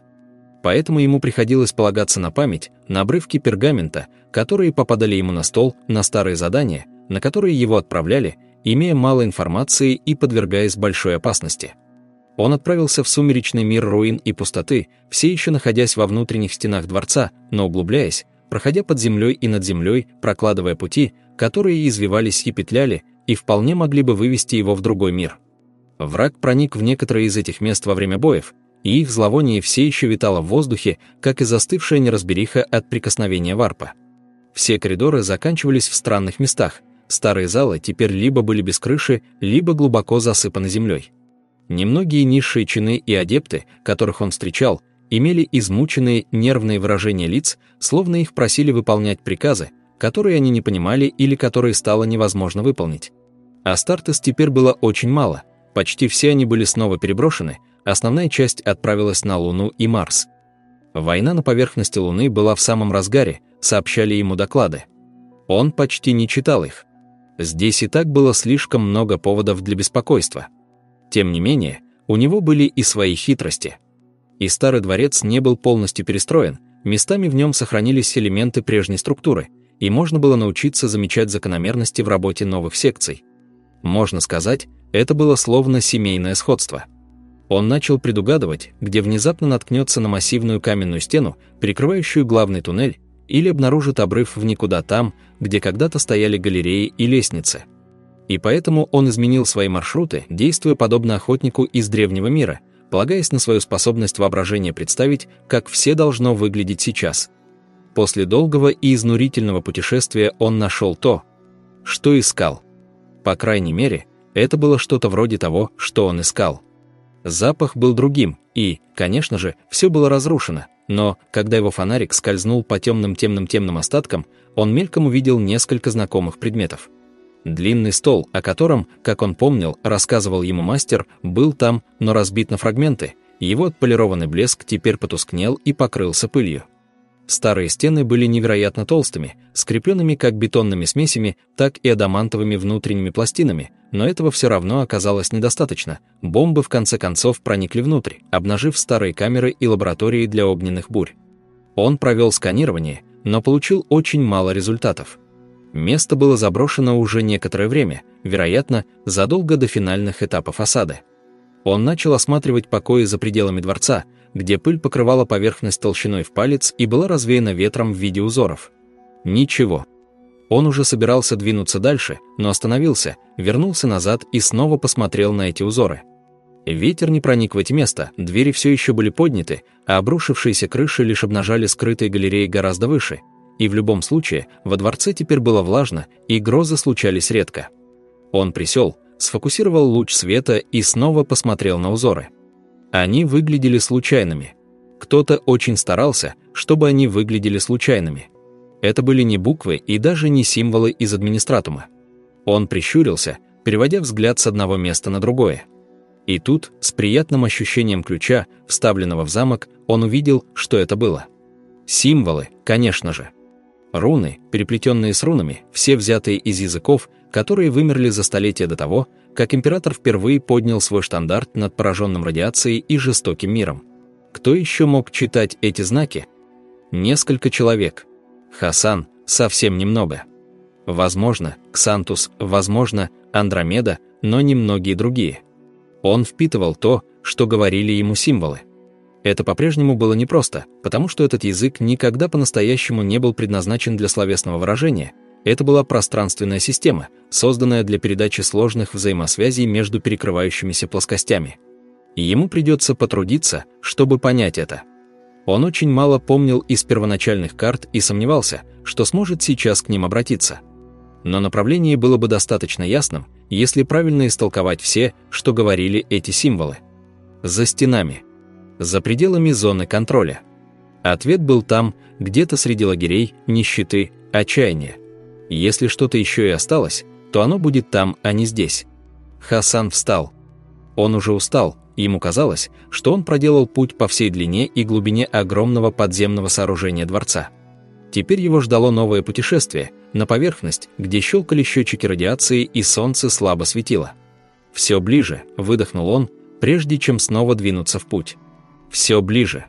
Поэтому ему приходилось полагаться на память, на обрывки пергамента, которые попадали ему на стол, на старые задания, на которые его отправляли, имея мало информации и подвергаясь большой опасности. Он отправился в сумеречный мир руин и пустоты, все еще находясь во внутренних стенах дворца, но углубляясь, проходя под землей и над землей, прокладывая пути, которые извивались и петляли, и вполне могли бы вывести его в другой мир. Враг проник в некоторые из этих мест во время боев, и их зловоние все еще витало в воздухе, как и застывшая неразбериха от прикосновения варпа. Все коридоры заканчивались в странных местах, старые залы теперь либо были без крыши, либо глубоко засыпаны землей. Немногие низшие чины и адепты, которых он встречал, имели измученные нервные выражения лиц, словно их просили выполнять приказы, которые они не понимали или которые стало невозможно выполнить. Астартес теперь было очень мало – Почти все они были снова переброшены, основная часть отправилась на Луну и Марс. Война на поверхности Луны была в самом разгаре, сообщали ему доклады. Он почти не читал их. Здесь и так было слишком много поводов для беспокойства. Тем не менее, у него были и свои хитрости. И старый дворец не был полностью перестроен, местами в нем сохранились элементы прежней структуры, и можно было научиться замечать закономерности в работе новых секций. Можно сказать, это было словно семейное сходство. Он начал предугадывать, где внезапно наткнется на массивную каменную стену, перекрывающую главный туннель, или обнаружит обрыв в никуда там, где когда-то стояли галереи и лестницы. И поэтому он изменил свои маршруты, действуя подобно охотнику из древнего мира, полагаясь на свою способность воображения представить, как все должно выглядеть сейчас. После долгого и изнурительного путешествия он нашел то, что искал. По крайней мере, это было что-то вроде того, что он искал. Запах был другим, и, конечно же, все было разрушено, но, когда его фонарик скользнул по темным темным-темным остаткам, он мельком увидел несколько знакомых предметов. Длинный стол, о котором, как он помнил, рассказывал ему мастер, был там, но разбит на фрагменты, его отполированный блеск теперь потускнел и покрылся пылью. Старые стены были невероятно толстыми, скрепленными как бетонными смесями, так и адамантовыми внутренними пластинами, но этого все равно оказалось недостаточно. Бомбы в конце концов проникли внутрь, обнажив старые камеры и лаборатории для огненных бурь. Он провел сканирование, но получил очень мало результатов. Место было заброшено уже некоторое время, вероятно, задолго до финальных этапов осады. Он начал осматривать покои за пределами дворца, где пыль покрывала поверхность толщиной в палец и была развеяна ветром в виде узоров. Ничего. Он уже собирался двинуться дальше, но остановился, вернулся назад и снова посмотрел на эти узоры. Ветер не проник в эти места, двери все еще были подняты, а обрушившиеся крыши лишь обнажали скрытые галереи гораздо выше. И в любом случае, во дворце теперь было влажно, и грозы случались редко. Он присел, сфокусировал луч света и снова посмотрел на узоры. Они выглядели случайными. Кто-то очень старался, чтобы они выглядели случайными. Это были не буквы и даже не символы из администратума. Он прищурился, переводя взгляд с одного места на другое. И тут, с приятным ощущением ключа, вставленного в замок, он увидел, что это было. Символы, конечно же. Руны, переплетенные с рунами, все взятые из языков, которые вымерли за столетия до того, как император впервые поднял свой штандарт над пораженным радиацией и жестоким миром. Кто еще мог читать эти знаки? Несколько человек. Хасан – совсем немного. Возможно, Ксантус, возможно, Андромеда, но немногие другие. Он впитывал то, что говорили ему символы. Это по-прежнему было непросто, потому что этот язык никогда по-настоящему не был предназначен для словесного выражения. Это была пространственная система, созданная для передачи сложных взаимосвязей между перекрывающимися плоскостями. И ему придется потрудиться, чтобы понять это. Он очень мало помнил из первоначальных карт и сомневался, что сможет сейчас к ним обратиться. Но направление было бы достаточно ясным, если правильно истолковать все, что говорили эти символы. За стенами – за пределами зоны контроля. Ответ был там, где-то среди лагерей, нищеты, отчаяния. Если что-то еще и осталось, то оно будет там, а не здесь. Хасан встал. Он уже устал, ему казалось, что он проделал путь по всей длине и глубине огромного подземного сооружения дворца. Теперь его ждало новое путешествие, на поверхность, где щелкали счетчики радиации и солнце слабо светило. «Все ближе», — выдохнул он, прежде чем снова двинуться в путь. Все ближе.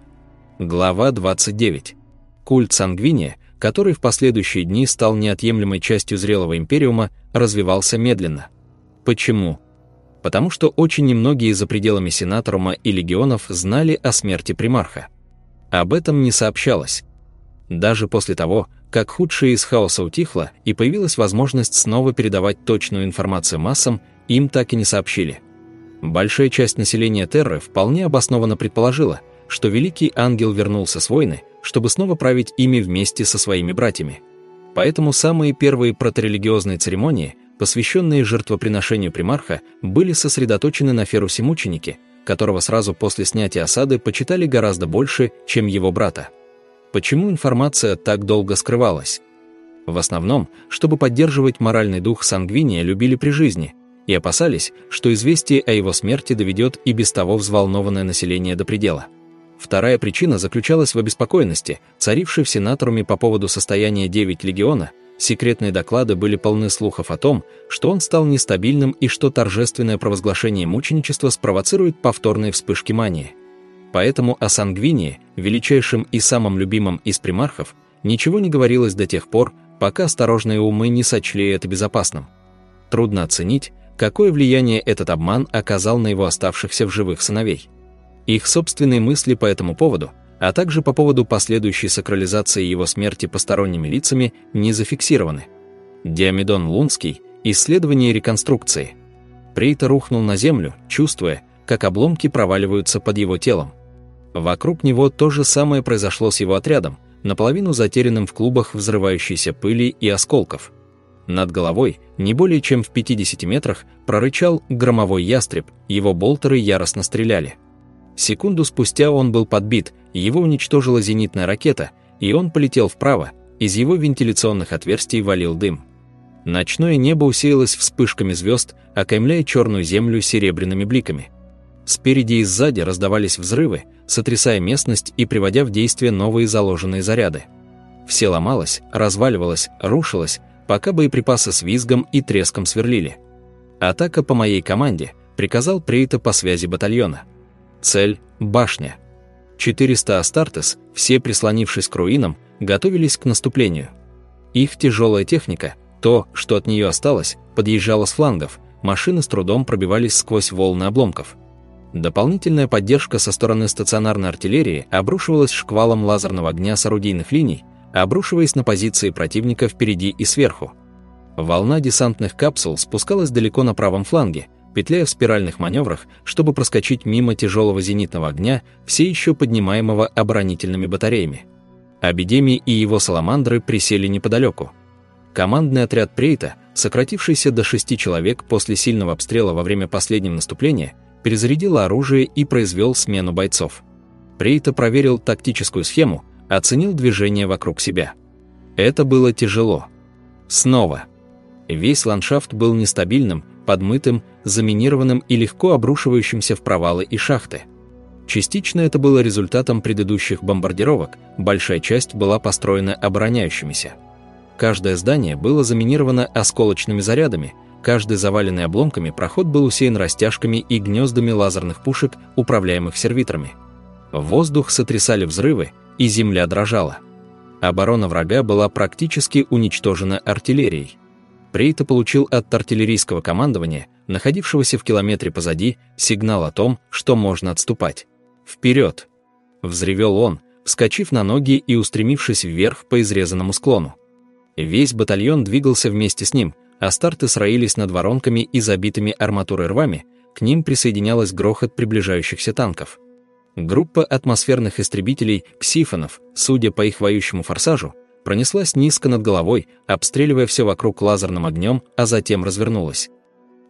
Глава 29. Культ Сангвиния, который в последующие дни стал неотъемлемой частью зрелого империума, развивался медленно. Почему? Потому что очень немногие за пределами Сенаторума и легионов знали о смерти примарха. Об этом не сообщалось. Даже после того, как худшее из хаоса утихло и появилась возможность снова передавать точную информацию массам, им так и не сообщили. Большая часть населения Терры вполне обоснованно предположила, что Великий Ангел вернулся с войны, чтобы снова править ими вместе со своими братьями. Поэтому самые первые проторелигиозные церемонии, посвященные жертвоприношению примарха, были сосредоточены на Ферусе мученике, которого сразу после снятия осады почитали гораздо больше, чем его брата. Почему информация так долго скрывалась? В основном, чтобы поддерживать моральный дух Сангвиния любили при жизни – и опасались, что известие о его смерти доведет и без того взволнованное население до предела. Вторая причина заключалась в обеспокоенности, царившей в сенаторуме по поводу состояния 9 легиона, секретные доклады были полны слухов о том, что он стал нестабильным и что торжественное провозглашение мученичества спровоцирует повторные вспышки мании. Поэтому о Сангвинии, величайшем и самом любимом из примархов, ничего не говорилось до тех пор, пока осторожные умы не сочли это безопасным. Трудно оценить, какое влияние этот обман оказал на его оставшихся в живых сыновей. Их собственные мысли по этому поводу, а также по поводу последующей сакрализации его смерти посторонними лицами, не зафиксированы. Диамедон Лунский «Исследование реконструкции». Прейта рухнул на землю, чувствуя, как обломки проваливаются под его телом. Вокруг него то же самое произошло с его отрядом, наполовину затерянным в клубах взрывающейся пыли и осколков – над головой, не более чем в 50 метрах, прорычал громовой ястреб, его болтеры яростно стреляли. Секунду спустя он был подбит, его уничтожила зенитная ракета, и он полетел вправо, из его вентиляционных отверстий валил дым. Ночное небо усеялось вспышками звезд, окаймляя черную землю серебряными бликами. Спереди и сзади раздавались взрывы, сотрясая местность и приводя в действие новые заложенные заряды. Все ломалось, разваливалось, рушилось, пока боеприпасы с визгом и треском сверлили. Атака по моей команде, приказал Прейта по связи батальона. Цель – башня. 400 Астартес, все прислонившись к руинам, готовились к наступлению. Их тяжелая техника, то, что от нее осталось, подъезжала с флангов, машины с трудом пробивались сквозь волны обломков. Дополнительная поддержка со стороны стационарной артиллерии обрушивалась шквалом лазерного огня с орудийных линий, обрушиваясь на позиции противника впереди и сверху. Волна десантных капсул спускалась далеко на правом фланге, петляя в спиральных маневрах, чтобы проскочить мимо тяжелого зенитного огня, все еще поднимаемого оборонительными батареями. Абидеми и его саламандры присели неподалеку. Командный отряд Прейта, сократившийся до шести человек после сильного обстрела во время последнего наступления, перезарядил оружие и произвел смену бойцов. Прейта проверил тактическую схему, оценил движение вокруг себя. Это было тяжело. Снова. Весь ландшафт был нестабильным, подмытым, заминированным и легко обрушивающимся в провалы и шахты. Частично это было результатом предыдущих бомбардировок, большая часть была построена обороняющимися. Каждое здание было заминировано осколочными зарядами, каждый заваленный обломками проход был усеян растяжками и гнездами лазерных пушек, управляемых сервитрами. Воздух сотрясали взрывы, и земля дрожала. Оборона врага была практически уничтожена артиллерией. Прейта получил от артиллерийского командования, находившегося в километре позади, сигнал о том, что можно отступать. «Вперед!» – взревел он, вскочив на ноги и устремившись вверх по изрезанному склону. Весь батальон двигался вместе с ним, а старты сроились над воронками и забитыми арматурой рвами, к ним присоединялась грохот приближающихся танков. Группа атмосферных истребителей «Ксифонов», судя по их воющему форсажу, пронеслась низко над головой, обстреливая все вокруг лазерным огнем, а затем развернулась.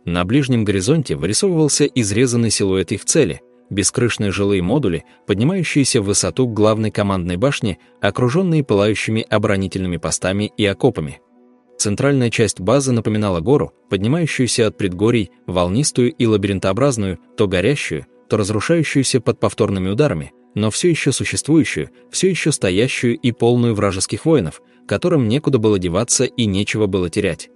На ближнем горизонте вырисовывался изрезанный силуэт их цели, бескрышные жилые модули, поднимающиеся в высоту главной командной башне, окруженные пылающими оборонительными постами и окопами. Центральная часть базы напоминала гору, поднимающуюся от предгорий, волнистую и лабиринтообразную, то горящую, то разрушающуюся под повторными ударами, но все еще существующую, все еще стоящую и полную вражеских воинов, которым некуда было деваться и нечего было терять.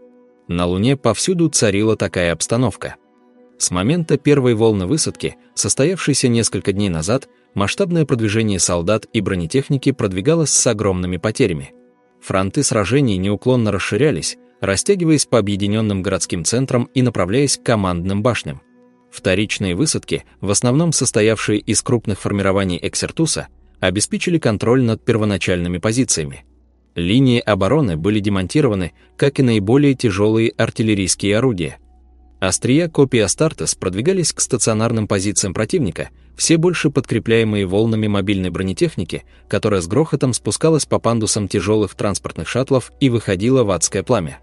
На Луне повсюду царила такая обстановка. С момента первой волны высадки, состоявшейся несколько дней назад, масштабное продвижение солдат и бронетехники продвигалось с огромными потерями. Фронты сражений неуклонно расширялись, растягиваясь по объединенным городским центрам и направляясь к командным башням. Вторичные высадки, в основном состоявшие из крупных формирований Эксертуса, обеспечили контроль над первоначальными позициями. Линии обороны были демонтированы, как и наиболее тяжелые артиллерийские орудия. Острия копий Астартес продвигались к стационарным позициям противника, все больше подкрепляемые волнами мобильной бронетехники, которая с грохотом спускалась по пандусам тяжелых транспортных шаттлов и выходила в адское пламя.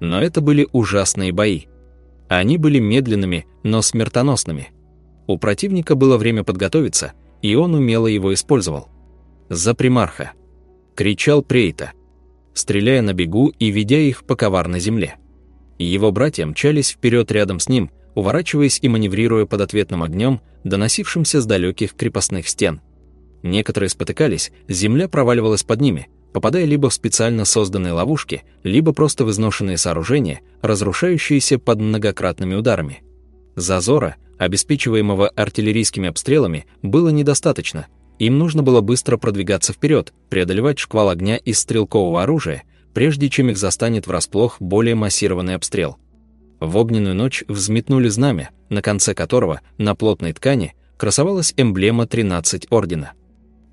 Но это были ужасные бои – они были медленными, но смертоносными. У противника было время подготовиться, и он умело его использовал. «За примарха!» — кричал Прейта, стреляя на бегу и ведя их по коварной земле. Его братья мчались вперед рядом с ним, уворачиваясь и маневрируя под ответным огнем, доносившимся с далеких крепостных стен. Некоторые спотыкались, земля проваливалась под ними, попадая либо в специально созданные ловушки, либо просто в изношенные сооружения, разрушающиеся под многократными ударами. Зазора, обеспечиваемого артиллерийскими обстрелами, было недостаточно. Им нужно было быстро продвигаться вперед, преодолевать шквал огня из стрелкового оружия, прежде чем их застанет врасплох более массированный обстрел. В огненную ночь взметнули знамя, на конце которого, на плотной ткани, красовалась эмблема 13 ордена.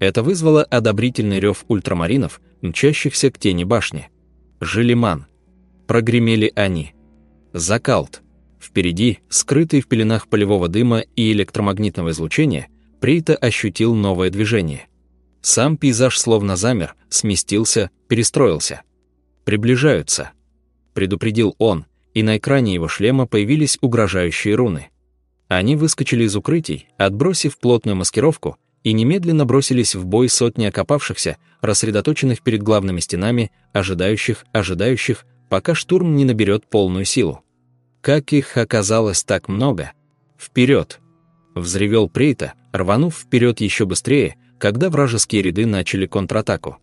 Это вызвало одобрительный рев ультрамаринов, мчащихся к тени башни. Желиман. Прогремели они. Закалт. Впереди, скрытый в пеленах полевого дыма и электромагнитного излучения, Прейта ощутил новое движение. Сам пейзаж словно замер, сместился, перестроился. «Приближаются», — предупредил он, и на экране его шлема появились угрожающие руны. Они выскочили из укрытий, отбросив плотную маскировку, и немедленно бросились в бой сотни окопавшихся, рассредоточенных перед главными стенами, ожидающих, ожидающих, пока штурм не наберет полную силу. Как их оказалось так много? Вперед! Взревел Прейта, рванув вперед еще быстрее, когда вражеские ряды начали контратаку.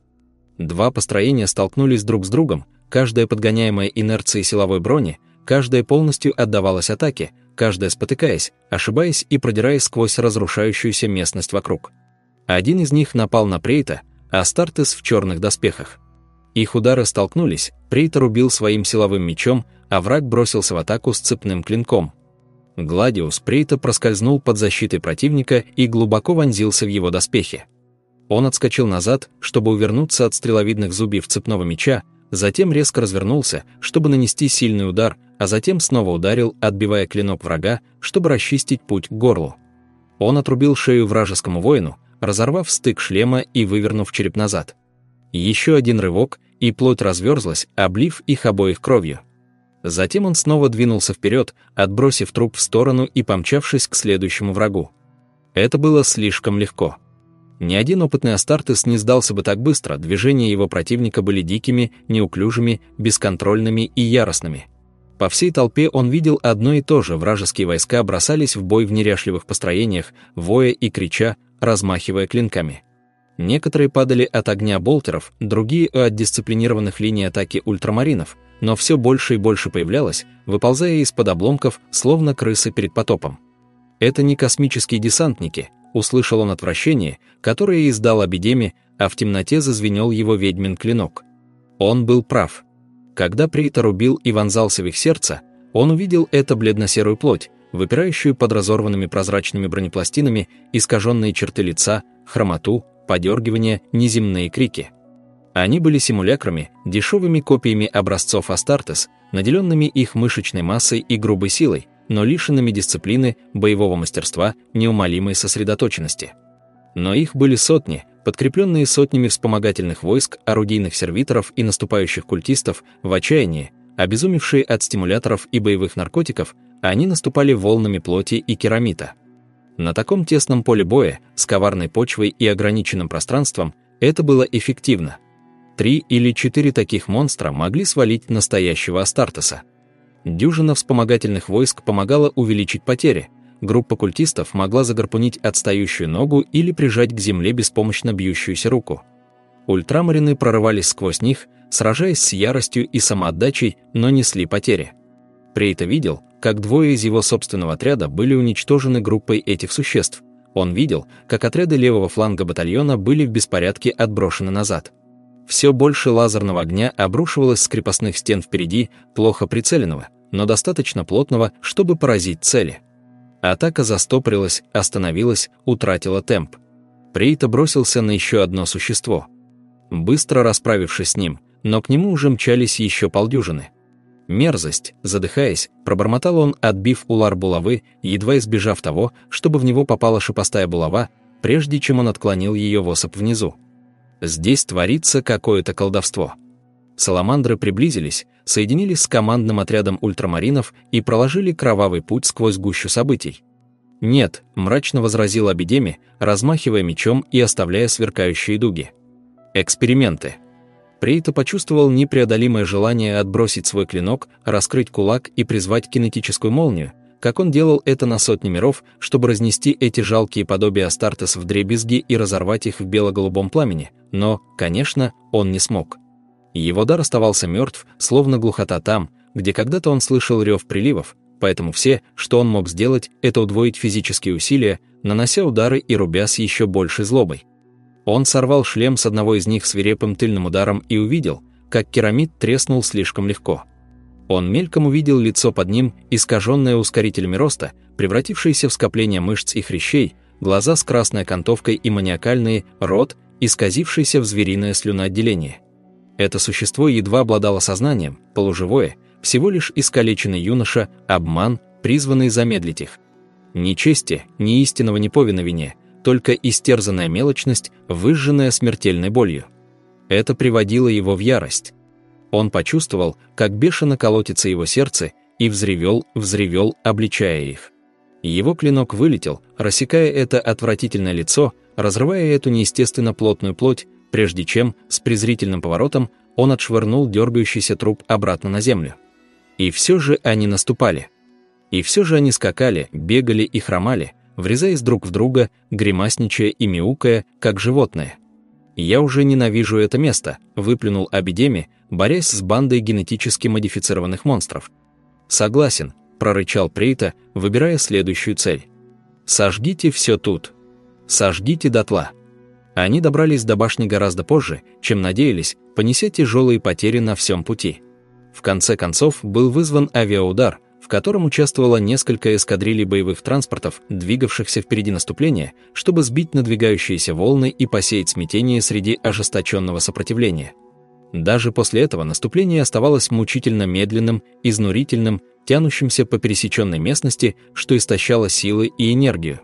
Два построения столкнулись друг с другом, каждая подгоняемая инерцией силовой брони, каждая полностью отдавалась атаке, каждая спотыкаясь, ошибаясь и продираясь сквозь разрушающуюся местность вокруг. Один из них напал на Прейта, а Стартес в черных доспехах. Их удары столкнулись, Прейтор убил своим силовым мечом, а враг бросился в атаку с цепным клинком. Гладиус Прейта проскользнул под защитой противника и глубоко вонзился в его доспехи. Он отскочил назад, чтобы увернуться от стреловидных зубьев цепного меча, затем резко развернулся, чтобы нанести сильный удар, а затем снова ударил, отбивая клинок врага, чтобы расчистить путь к горлу. Он отрубил шею вражескому воину, разорвав стык шлема и вывернув череп назад. Еще один рывок, и плоть разверзлась, облив их обоих кровью. Затем он снова двинулся вперед, отбросив труп в сторону и помчавшись к следующему врагу. Это было слишком легко. Ни один опытный Астартес не сдался бы так быстро, движения его противника были дикими, неуклюжими, бесконтрольными и яростными. По всей толпе он видел одно и то же, вражеские войска бросались в бой в неряшливых построениях, воя и крича, размахивая клинками. Некоторые падали от огня болтеров, другие – от дисциплинированных линий атаки ультрамаринов, но все больше и больше появлялось, выползая из-под обломков, словно крысы перед потопом. Это не космические десантники, услышал он отвращение, которое издал Абидеми, а в темноте зазвенел его ведьмин клинок. Он был прав. Когда Прита рубил и вонзался в их сердце, он увидел это бледно-серую плоть, выпирающую под разорванными прозрачными бронепластинами, искаженные черты лица, хромоту, подергивания, неземные крики. Они были симулякрами, дешевыми копиями образцов Астартес, наделенными их мышечной массой и грубой силой, но лишенными дисциплины, боевого мастерства, неумолимой сосредоточенности. Но их были сотни, подкрепленные сотнями вспомогательных войск, орудийных сервиторов и наступающих культистов, в отчаянии, обезумевшие от стимуляторов и боевых наркотиков, они наступали волнами плоти и керамита. На таком тесном поле боя, с коварной почвой и ограниченным пространством, это было эффективно. Три или четыре таких монстра могли свалить настоящего Астартеса. Дюжина вспомогательных войск помогала увеличить потери, группа культистов могла загарпунить отстающую ногу или прижать к земле беспомощно бьющуюся руку. Ультрамарины прорывались сквозь них, сражаясь с яростью и самоотдачей, но несли потери. Прейта видел, как двое из его собственного отряда были уничтожены группой этих существ. Он видел, как отряды левого фланга батальона были в беспорядке отброшены назад. Все больше лазерного огня обрушивалось с крепостных стен впереди, плохо прицеленного, но достаточно плотного, чтобы поразить цели. Атака застопорилась, остановилась, утратила темп. Прейта бросился на еще одно существо. Быстро расправившись с ним, но к нему уже мчались еще полдюжины – Мерзость, задыхаясь, пробормотал он, отбив улар булавы, едва избежав того, чтобы в него попала шипастая булава, прежде чем он отклонил ее в внизу. Здесь творится какое-то колдовство. Саламандры приблизились, соединились с командным отрядом ультрамаринов и проложили кровавый путь сквозь гущу событий. «Нет», — мрачно возразил Абидеми, размахивая мечом и оставляя сверкающие дуги. «Эксперименты». Прейта почувствовал непреодолимое желание отбросить свой клинок, раскрыть кулак и призвать кинетическую молнию, как он делал это на сотни миров, чтобы разнести эти жалкие подобия Астартес в дребезги и разорвать их в бело-голубом пламени, но, конечно, он не смог. Его дар оставался мертв, словно глухота там, где когда-то он слышал рев приливов, поэтому все, что он мог сделать, это удвоить физические усилия, нанося удары и рубя с еще большей злобой. Он сорвал шлем с одного из них свирепым тыльным ударом и увидел, как керамид треснул слишком легко. Он мельком увидел лицо под ним, искаженное ускорителями роста, превратившееся в скопление мышц и хрящей, глаза с красной окантовкой и маниакальные, рот, исказившийся в звериное слюноотделение. Это существо едва обладало сознанием, полуживое, всего лишь искалеченный юноша, обман, призванный замедлить их. Ни чести, ни истинного неповиновения – только истерзанная мелочность, выжженная смертельной болью. Это приводило его в ярость. Он почувствовал, как бешено колотится его сердце, и взревел, взревел, обличая их. Его клинок вылетел, рассекая это отвратительное лицо, разрывая эту неестественно плотную плоть, прежде чем, с презрительным поворотом, он отшвырнул дергающийся труп обратно на землю. И все же они наступали. И все же они скакали, бегали и хромали, врезаясь друг в друга, гримасничая и мяукая, как животные. «Я уже ненавижу это место», — выплюнул Абидеми, борясь с бандой генетически модифицированных монстров. «Согласен», — прорычал Прейта, выбирая следующую цель. «Сожгите все тут. Сожгите дотла». Они добрались до башни гораздо позже, чем надеялись, понеся тяжелые потери на всем пути. В конце концов был вызван авиаудар, в котором участвовало несколько эскадрилей боевых транспортов, двигавшихся впереди наступления, чтобы сбить надвигающиеся волны и посеять смятение среди ожесточенного сопротивления. Даже после этого наступление оставалось мучительно медленным, изнурительным, тянущимся по пересеченной местности, что истощало силы и энергию.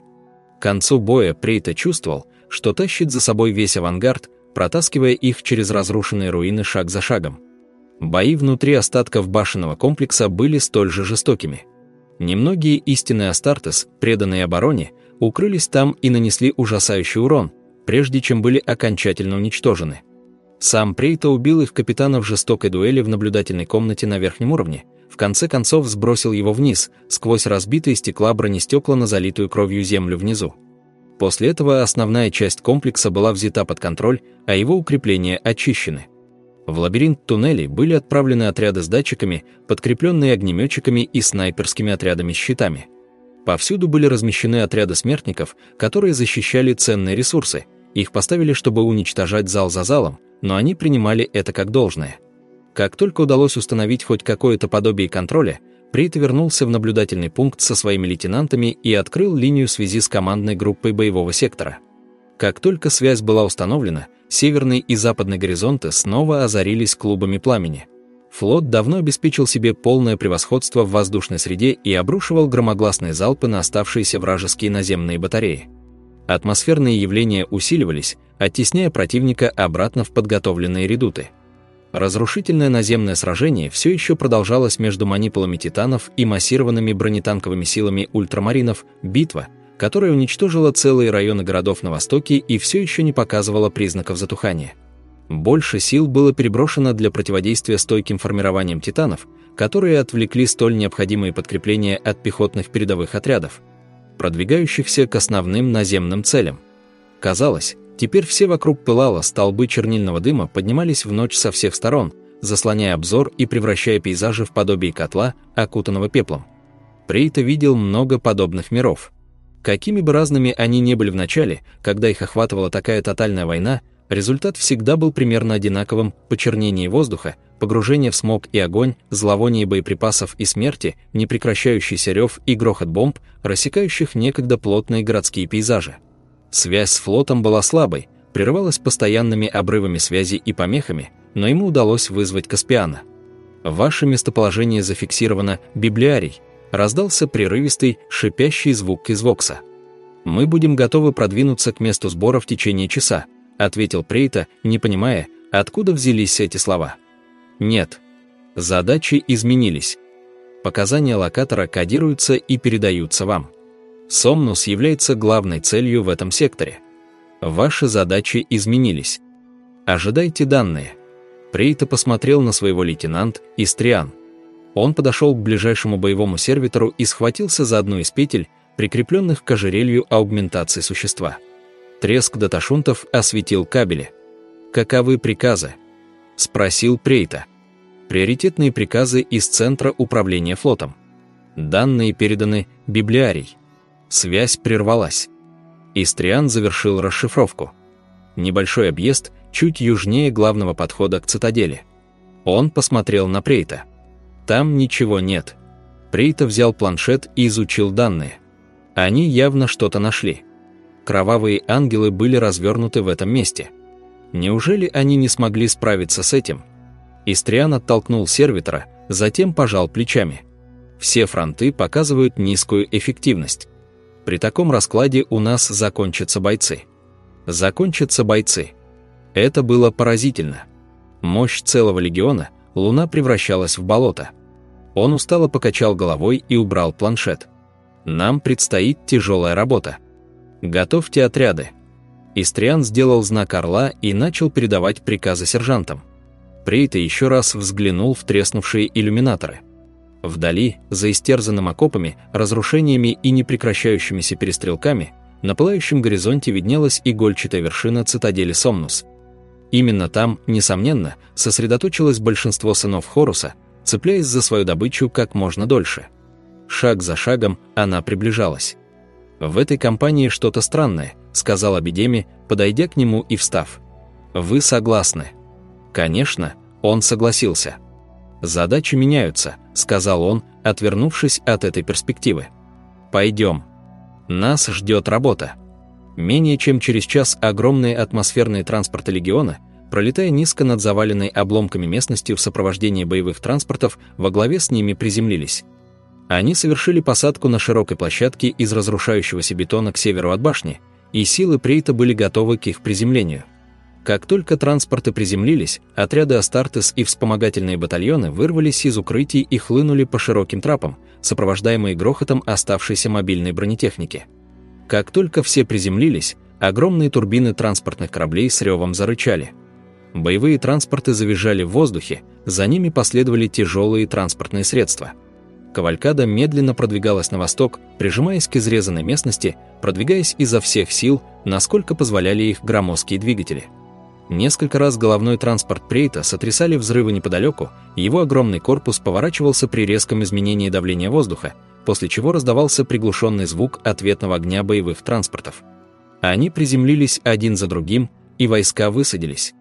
К концу боя Прейта чувствовал, что тащит за собой весь авангард, протаскивая их через разрушенные руины шаг за шагом. Бои внутри остатков башенного комплекса были столь же жестокими. Немногие истинные Астартес, преданные обороне, укрылись там и нанесли ужасающий урон, прежде чем были окончательно уничтожены. Сам Прейта убил их капитана в жестокой дуэли в наблюдательной комнате на верхнем уровне, в конце концов сбросил его вниз, сквозь разбитые стекла бронестекла на залитую кровью землю внизу. После этого основная часть комплекса была взята под контроль, а его укрепления очищены. В лабиринт туннелей были отправлены отряды с датчиками, подкрепленные огнеметчиками и снайперскими отрядами с щитами. Повсюду были размещены отряды смертников, которые защищали ценные ресурсы. Их поставили, чтобы уничтожать зал за залом, но они принимали это как должное. Как только удалось установить хоть какое-то подобие контроля, Прит вернулся в наблюдательный пункт со своими лейтенантами и открыл линию связи с командной группой боевого сектора. Как только связь была установлена, северный и западный горизонты снова озарились клубами пламени. Флот давно обеспечил себе полное превосходство в воздушной среде и обрушивал громогласные залпы на оставшиеся вражеские наземные батареи. Атмосферные явления усиливались, оттесняя противника обратно в подготовленные редуты – Разрушительное наземное сражение все еще продолжалось между манипулами титанов и массированными бронетанковыми силами ультрамаринов, битва, которая уничтожила целые районы городов на востоке и все еще не показывала признаков затухания. Больше сил было переброшено для противодействия стойким формированиям титанов, которые отвлекли столь необходимые подкрепления от пехотных передовых отрядов, продвигающихся к основным наземным целям. Казалось, Теперь все вокруг пылало, столбы чернильного дыма поднимались в ночь со всех сторон, заслоняя обзор и превращая пейзажи в подобие котла, окутанного пеплом. Прейта видел много подобных миров. Какими бы разными они ни были в начале, когда их охватывала такая тотальная война, результат всегда был примерно одинаковым – почернение воздуха, погружение в смог и огонь, зловоние боеприпасов и смерти, непрекращающийся рев и грохот бомб, рассекающих некогда плотные городские пейзажи. Связь с флотом была слабой, прерывалась постоянными обрывами связи и помехами, но ему удалось вызвать Каспиана. «Ваше местоположение зафиксировано, библиарий», раздался прерывистый, шипящий звук из Вокса. «Мы будем готовы продвинуться к месту сбора в течение часа», ответил Прейта, не понимая, откуда взялись эти слова. «Нет. Задачи изменились. Показания локатора кодируются и передаются вам. Сомнус является главной целью в этом секторе. Ваши задачи изменились. Ожидайте данные. Прейта посмотрел на своего лейтенант Истриан. Он подошел к ближайшему боевому сервитору и схватился за одну из петель, прикрепленных к ожерелью аугментации существа. Треск даташунтов осветил кабели. «Каковы приказы?» – спросил Прейта. «Приоритетные приказы из Центра управления флотом. Данные переданы библиарий. Связь прервалась. Истриан завершил расшифровку. Небольшой объезд чуть южнее главного подхода к цитадели. Он посмотрел на Прейта. Там ничего нет. Прейта взял планшет и изучил данные. Они явно что-то нашли. Кровавые ангелы были развернуты в этом месте. Неужели они не смогли справиться с этим? Истриан оттолкнул сервитора, затем пожал плечами. Все фронты показывают низкую эффективность. При таком раскладе у нас закончатся бойцы. Закончатся бойцы. Это было поразительно. Мощь целого легиона Луна превращалась в болото. Он устало покачал головой и убрал планшет. Нам предстоит тяжелая работа. Готовьте отряды. Истриан сделал знак орла и начал передавать приказы сержантам. Прейта еще раз взглянул в треснувшие иллюминаторы – Вдали, за истерзанным окопами, разрушениями и непрекращающимися перестрелками, на пылающем горизонте виднелась игольчатая вершина цитадели Сомнус. Именно там, несомненно, сосредоточилось большинство сынов Хоруса, цепляясь за свою добычу как можно дольше. Шаг за шагом она приближалась. «В этой компании что-то странное», — сказал Абидеми, подойдя к нему и встав. «Вы согласны?» «Конечно», — он согласился. «Задачи меняются», — сказал он, отвернувшись от этой перспективы. «Пойдем. Нас ждет работа». Менее чем через час огромные атмосферные транспорты Легиона, пролетая низко над заваленной обломками местностью в сопровождении боевых транспортов, во главе с ними приземлились. Они совершили посадку на широкой площадке из разрушающегося бетона к северу от башни, и силы Прейта были готовы к их приземлению. Как только транспорты приземлились, отряды Астартес и вспомогательные батальоны вырвались из укрытий и хлынули по широким трапам, сопровождаемые грохотом оставшейся мобильной бронетехники. Как только все приземлились, огромные турбины транспортных кораблей с ревом зарычали. Боевые транспорты завизжали в воздухе, за ними последовали тяжелые транспортные средства. Кавалькада медленно продвигалась на восток, прижимаясь к изрезанной местности, продвигаясь изо всех сил, насколько позволяли их громоздкие двигатели. Несколько раз головной транспорт Прейта сотрясали взрывы неподалеку, его огромный корпус поворачивался при резком изменении давления воздуха, после чего раздавался приглушенный звук ответного огня боевых транспортов. Они приземлились один за другим, и войска высадились.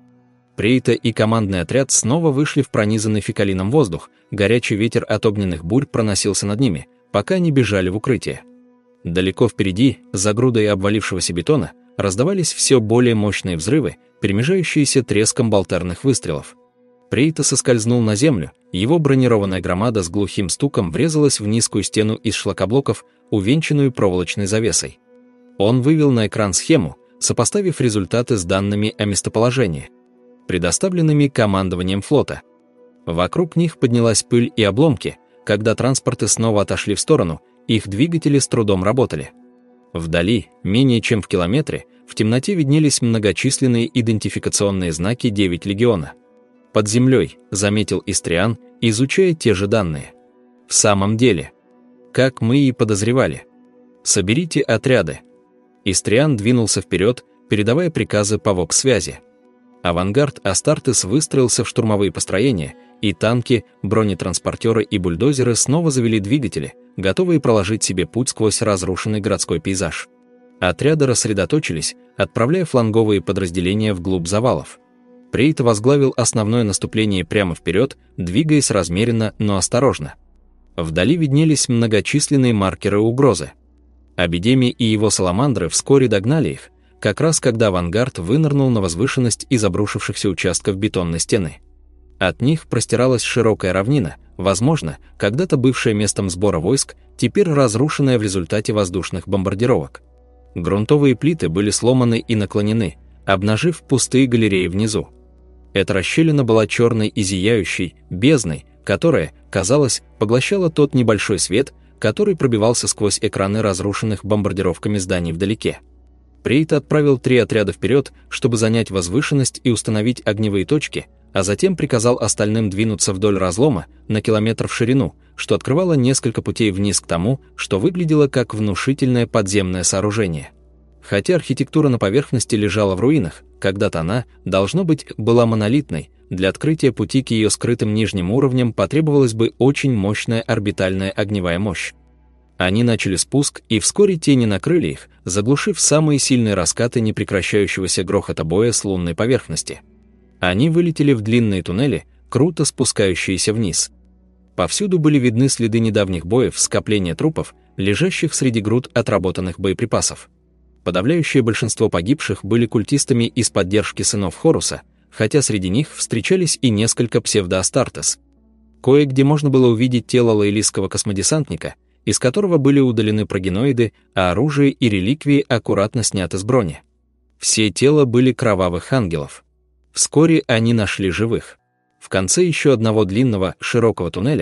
Прейта и командный отряд снова вышли в пронизанный фекалином воздух, горячий ветер от огненных бурь проносился над ними, пока они бежали в укрытие. Далеко впереди, за грудой обвалившегося бетона, раздавались все более мощные взрывы, перемежающиеся треском болтерных выстрелов. Прейта соскользнул на землю, его бронированная громада с глухим стуком врезалась в низкую стену из шлакоблоков, увенчанную проволочной завесой. Он вывел на экран схему, сопоставив результаты с данными о местоположении – предоставленными командованием флота. Вокруг них поднялась пыль и обломки, когда транспорты снова отошли в сторону, их двигатели с трудом работали. Вдали, менее чем в километре, в темноте виднелись многочисленные идентификационные знаки 9 легиона. «Под землей», — заметил Истриан, изучая те же данные. «В самом деле, как мы и подозревали. Соберите отряды». Истриан двинулся вперед, передавая приказы по ВОК-связи. Авангард Астартес выстроился в штурмовые построения, и танки, бронетранспортеры и бульдозеры снова завели двигатели, готовые проложить себе путь сквозь разрушенный городской пейзаж. Отряды рассредоточились, отправляя фланговые подразделения вглубь завалов. Прейт возглавил основное наступление прямо вперед, двигаясь размеренно, но осторожно. Вдали виднелись многочисленные маркеры угрозы. Абидеми и его саламандры вскоре догнали их, как раз когда авангард вынырнул на возвышенность из обрушившихся участков бетонной стены. От них простиралась широкая равнина, возможно, когда-то бывшая местом сбора войск, теперь разрушенная в результате воздушных бомбардировок. Грунтовые плиты были сломаны и наклонены, обнажив пустые галереи внизу. Эта расщелина была черной и зияющей, бездной, которая, казалось, поглощала тот небольшой свет, который пробивался сквозь экраны разрушенных бомбардировками зданий вдалеке. Прейт отправил три отряда вперед, чтобы занять возвышенность и установить огневые точки, а затем приказал остальным двинуться вдоль разлома на километр в ширину, что открывало несколько путей вниз к тому, что выглядело как внушительное подземное сооружение. Хотя архитектура на поверхности лежала в руинах, когда-то она, должно быть, была монолитной, для открытия пути к ее скрытым нижним уровням потребовалась бы очень мощная орбитальная огневая мощь. Они начали спуск, и вскоре тени накрыли их, заглушив самые сильные раскаты непрекращающегося грохота боя с лунной поверхности. Они вылетели в длинные туннели, круто спускающиеся вниз. Повсюду были видны следы недавних боев, скопления трупов, лежащих среди груд отработанных боеприпасов. Подавляющее большинство погибших были культистами из поддержки сынов Хоруса, хотя среди них встречались и несколько псевдоастартес. Кое-где можно было увидеть тело лаэлийского космодесантника, из которого были удалены прогеноиды, а оружие и реликвии аккуратно сняты с брони. Все тела были кровавых ангелов. Вскоре они нашли живых. В конце еще одного длинного, широкого туннеля,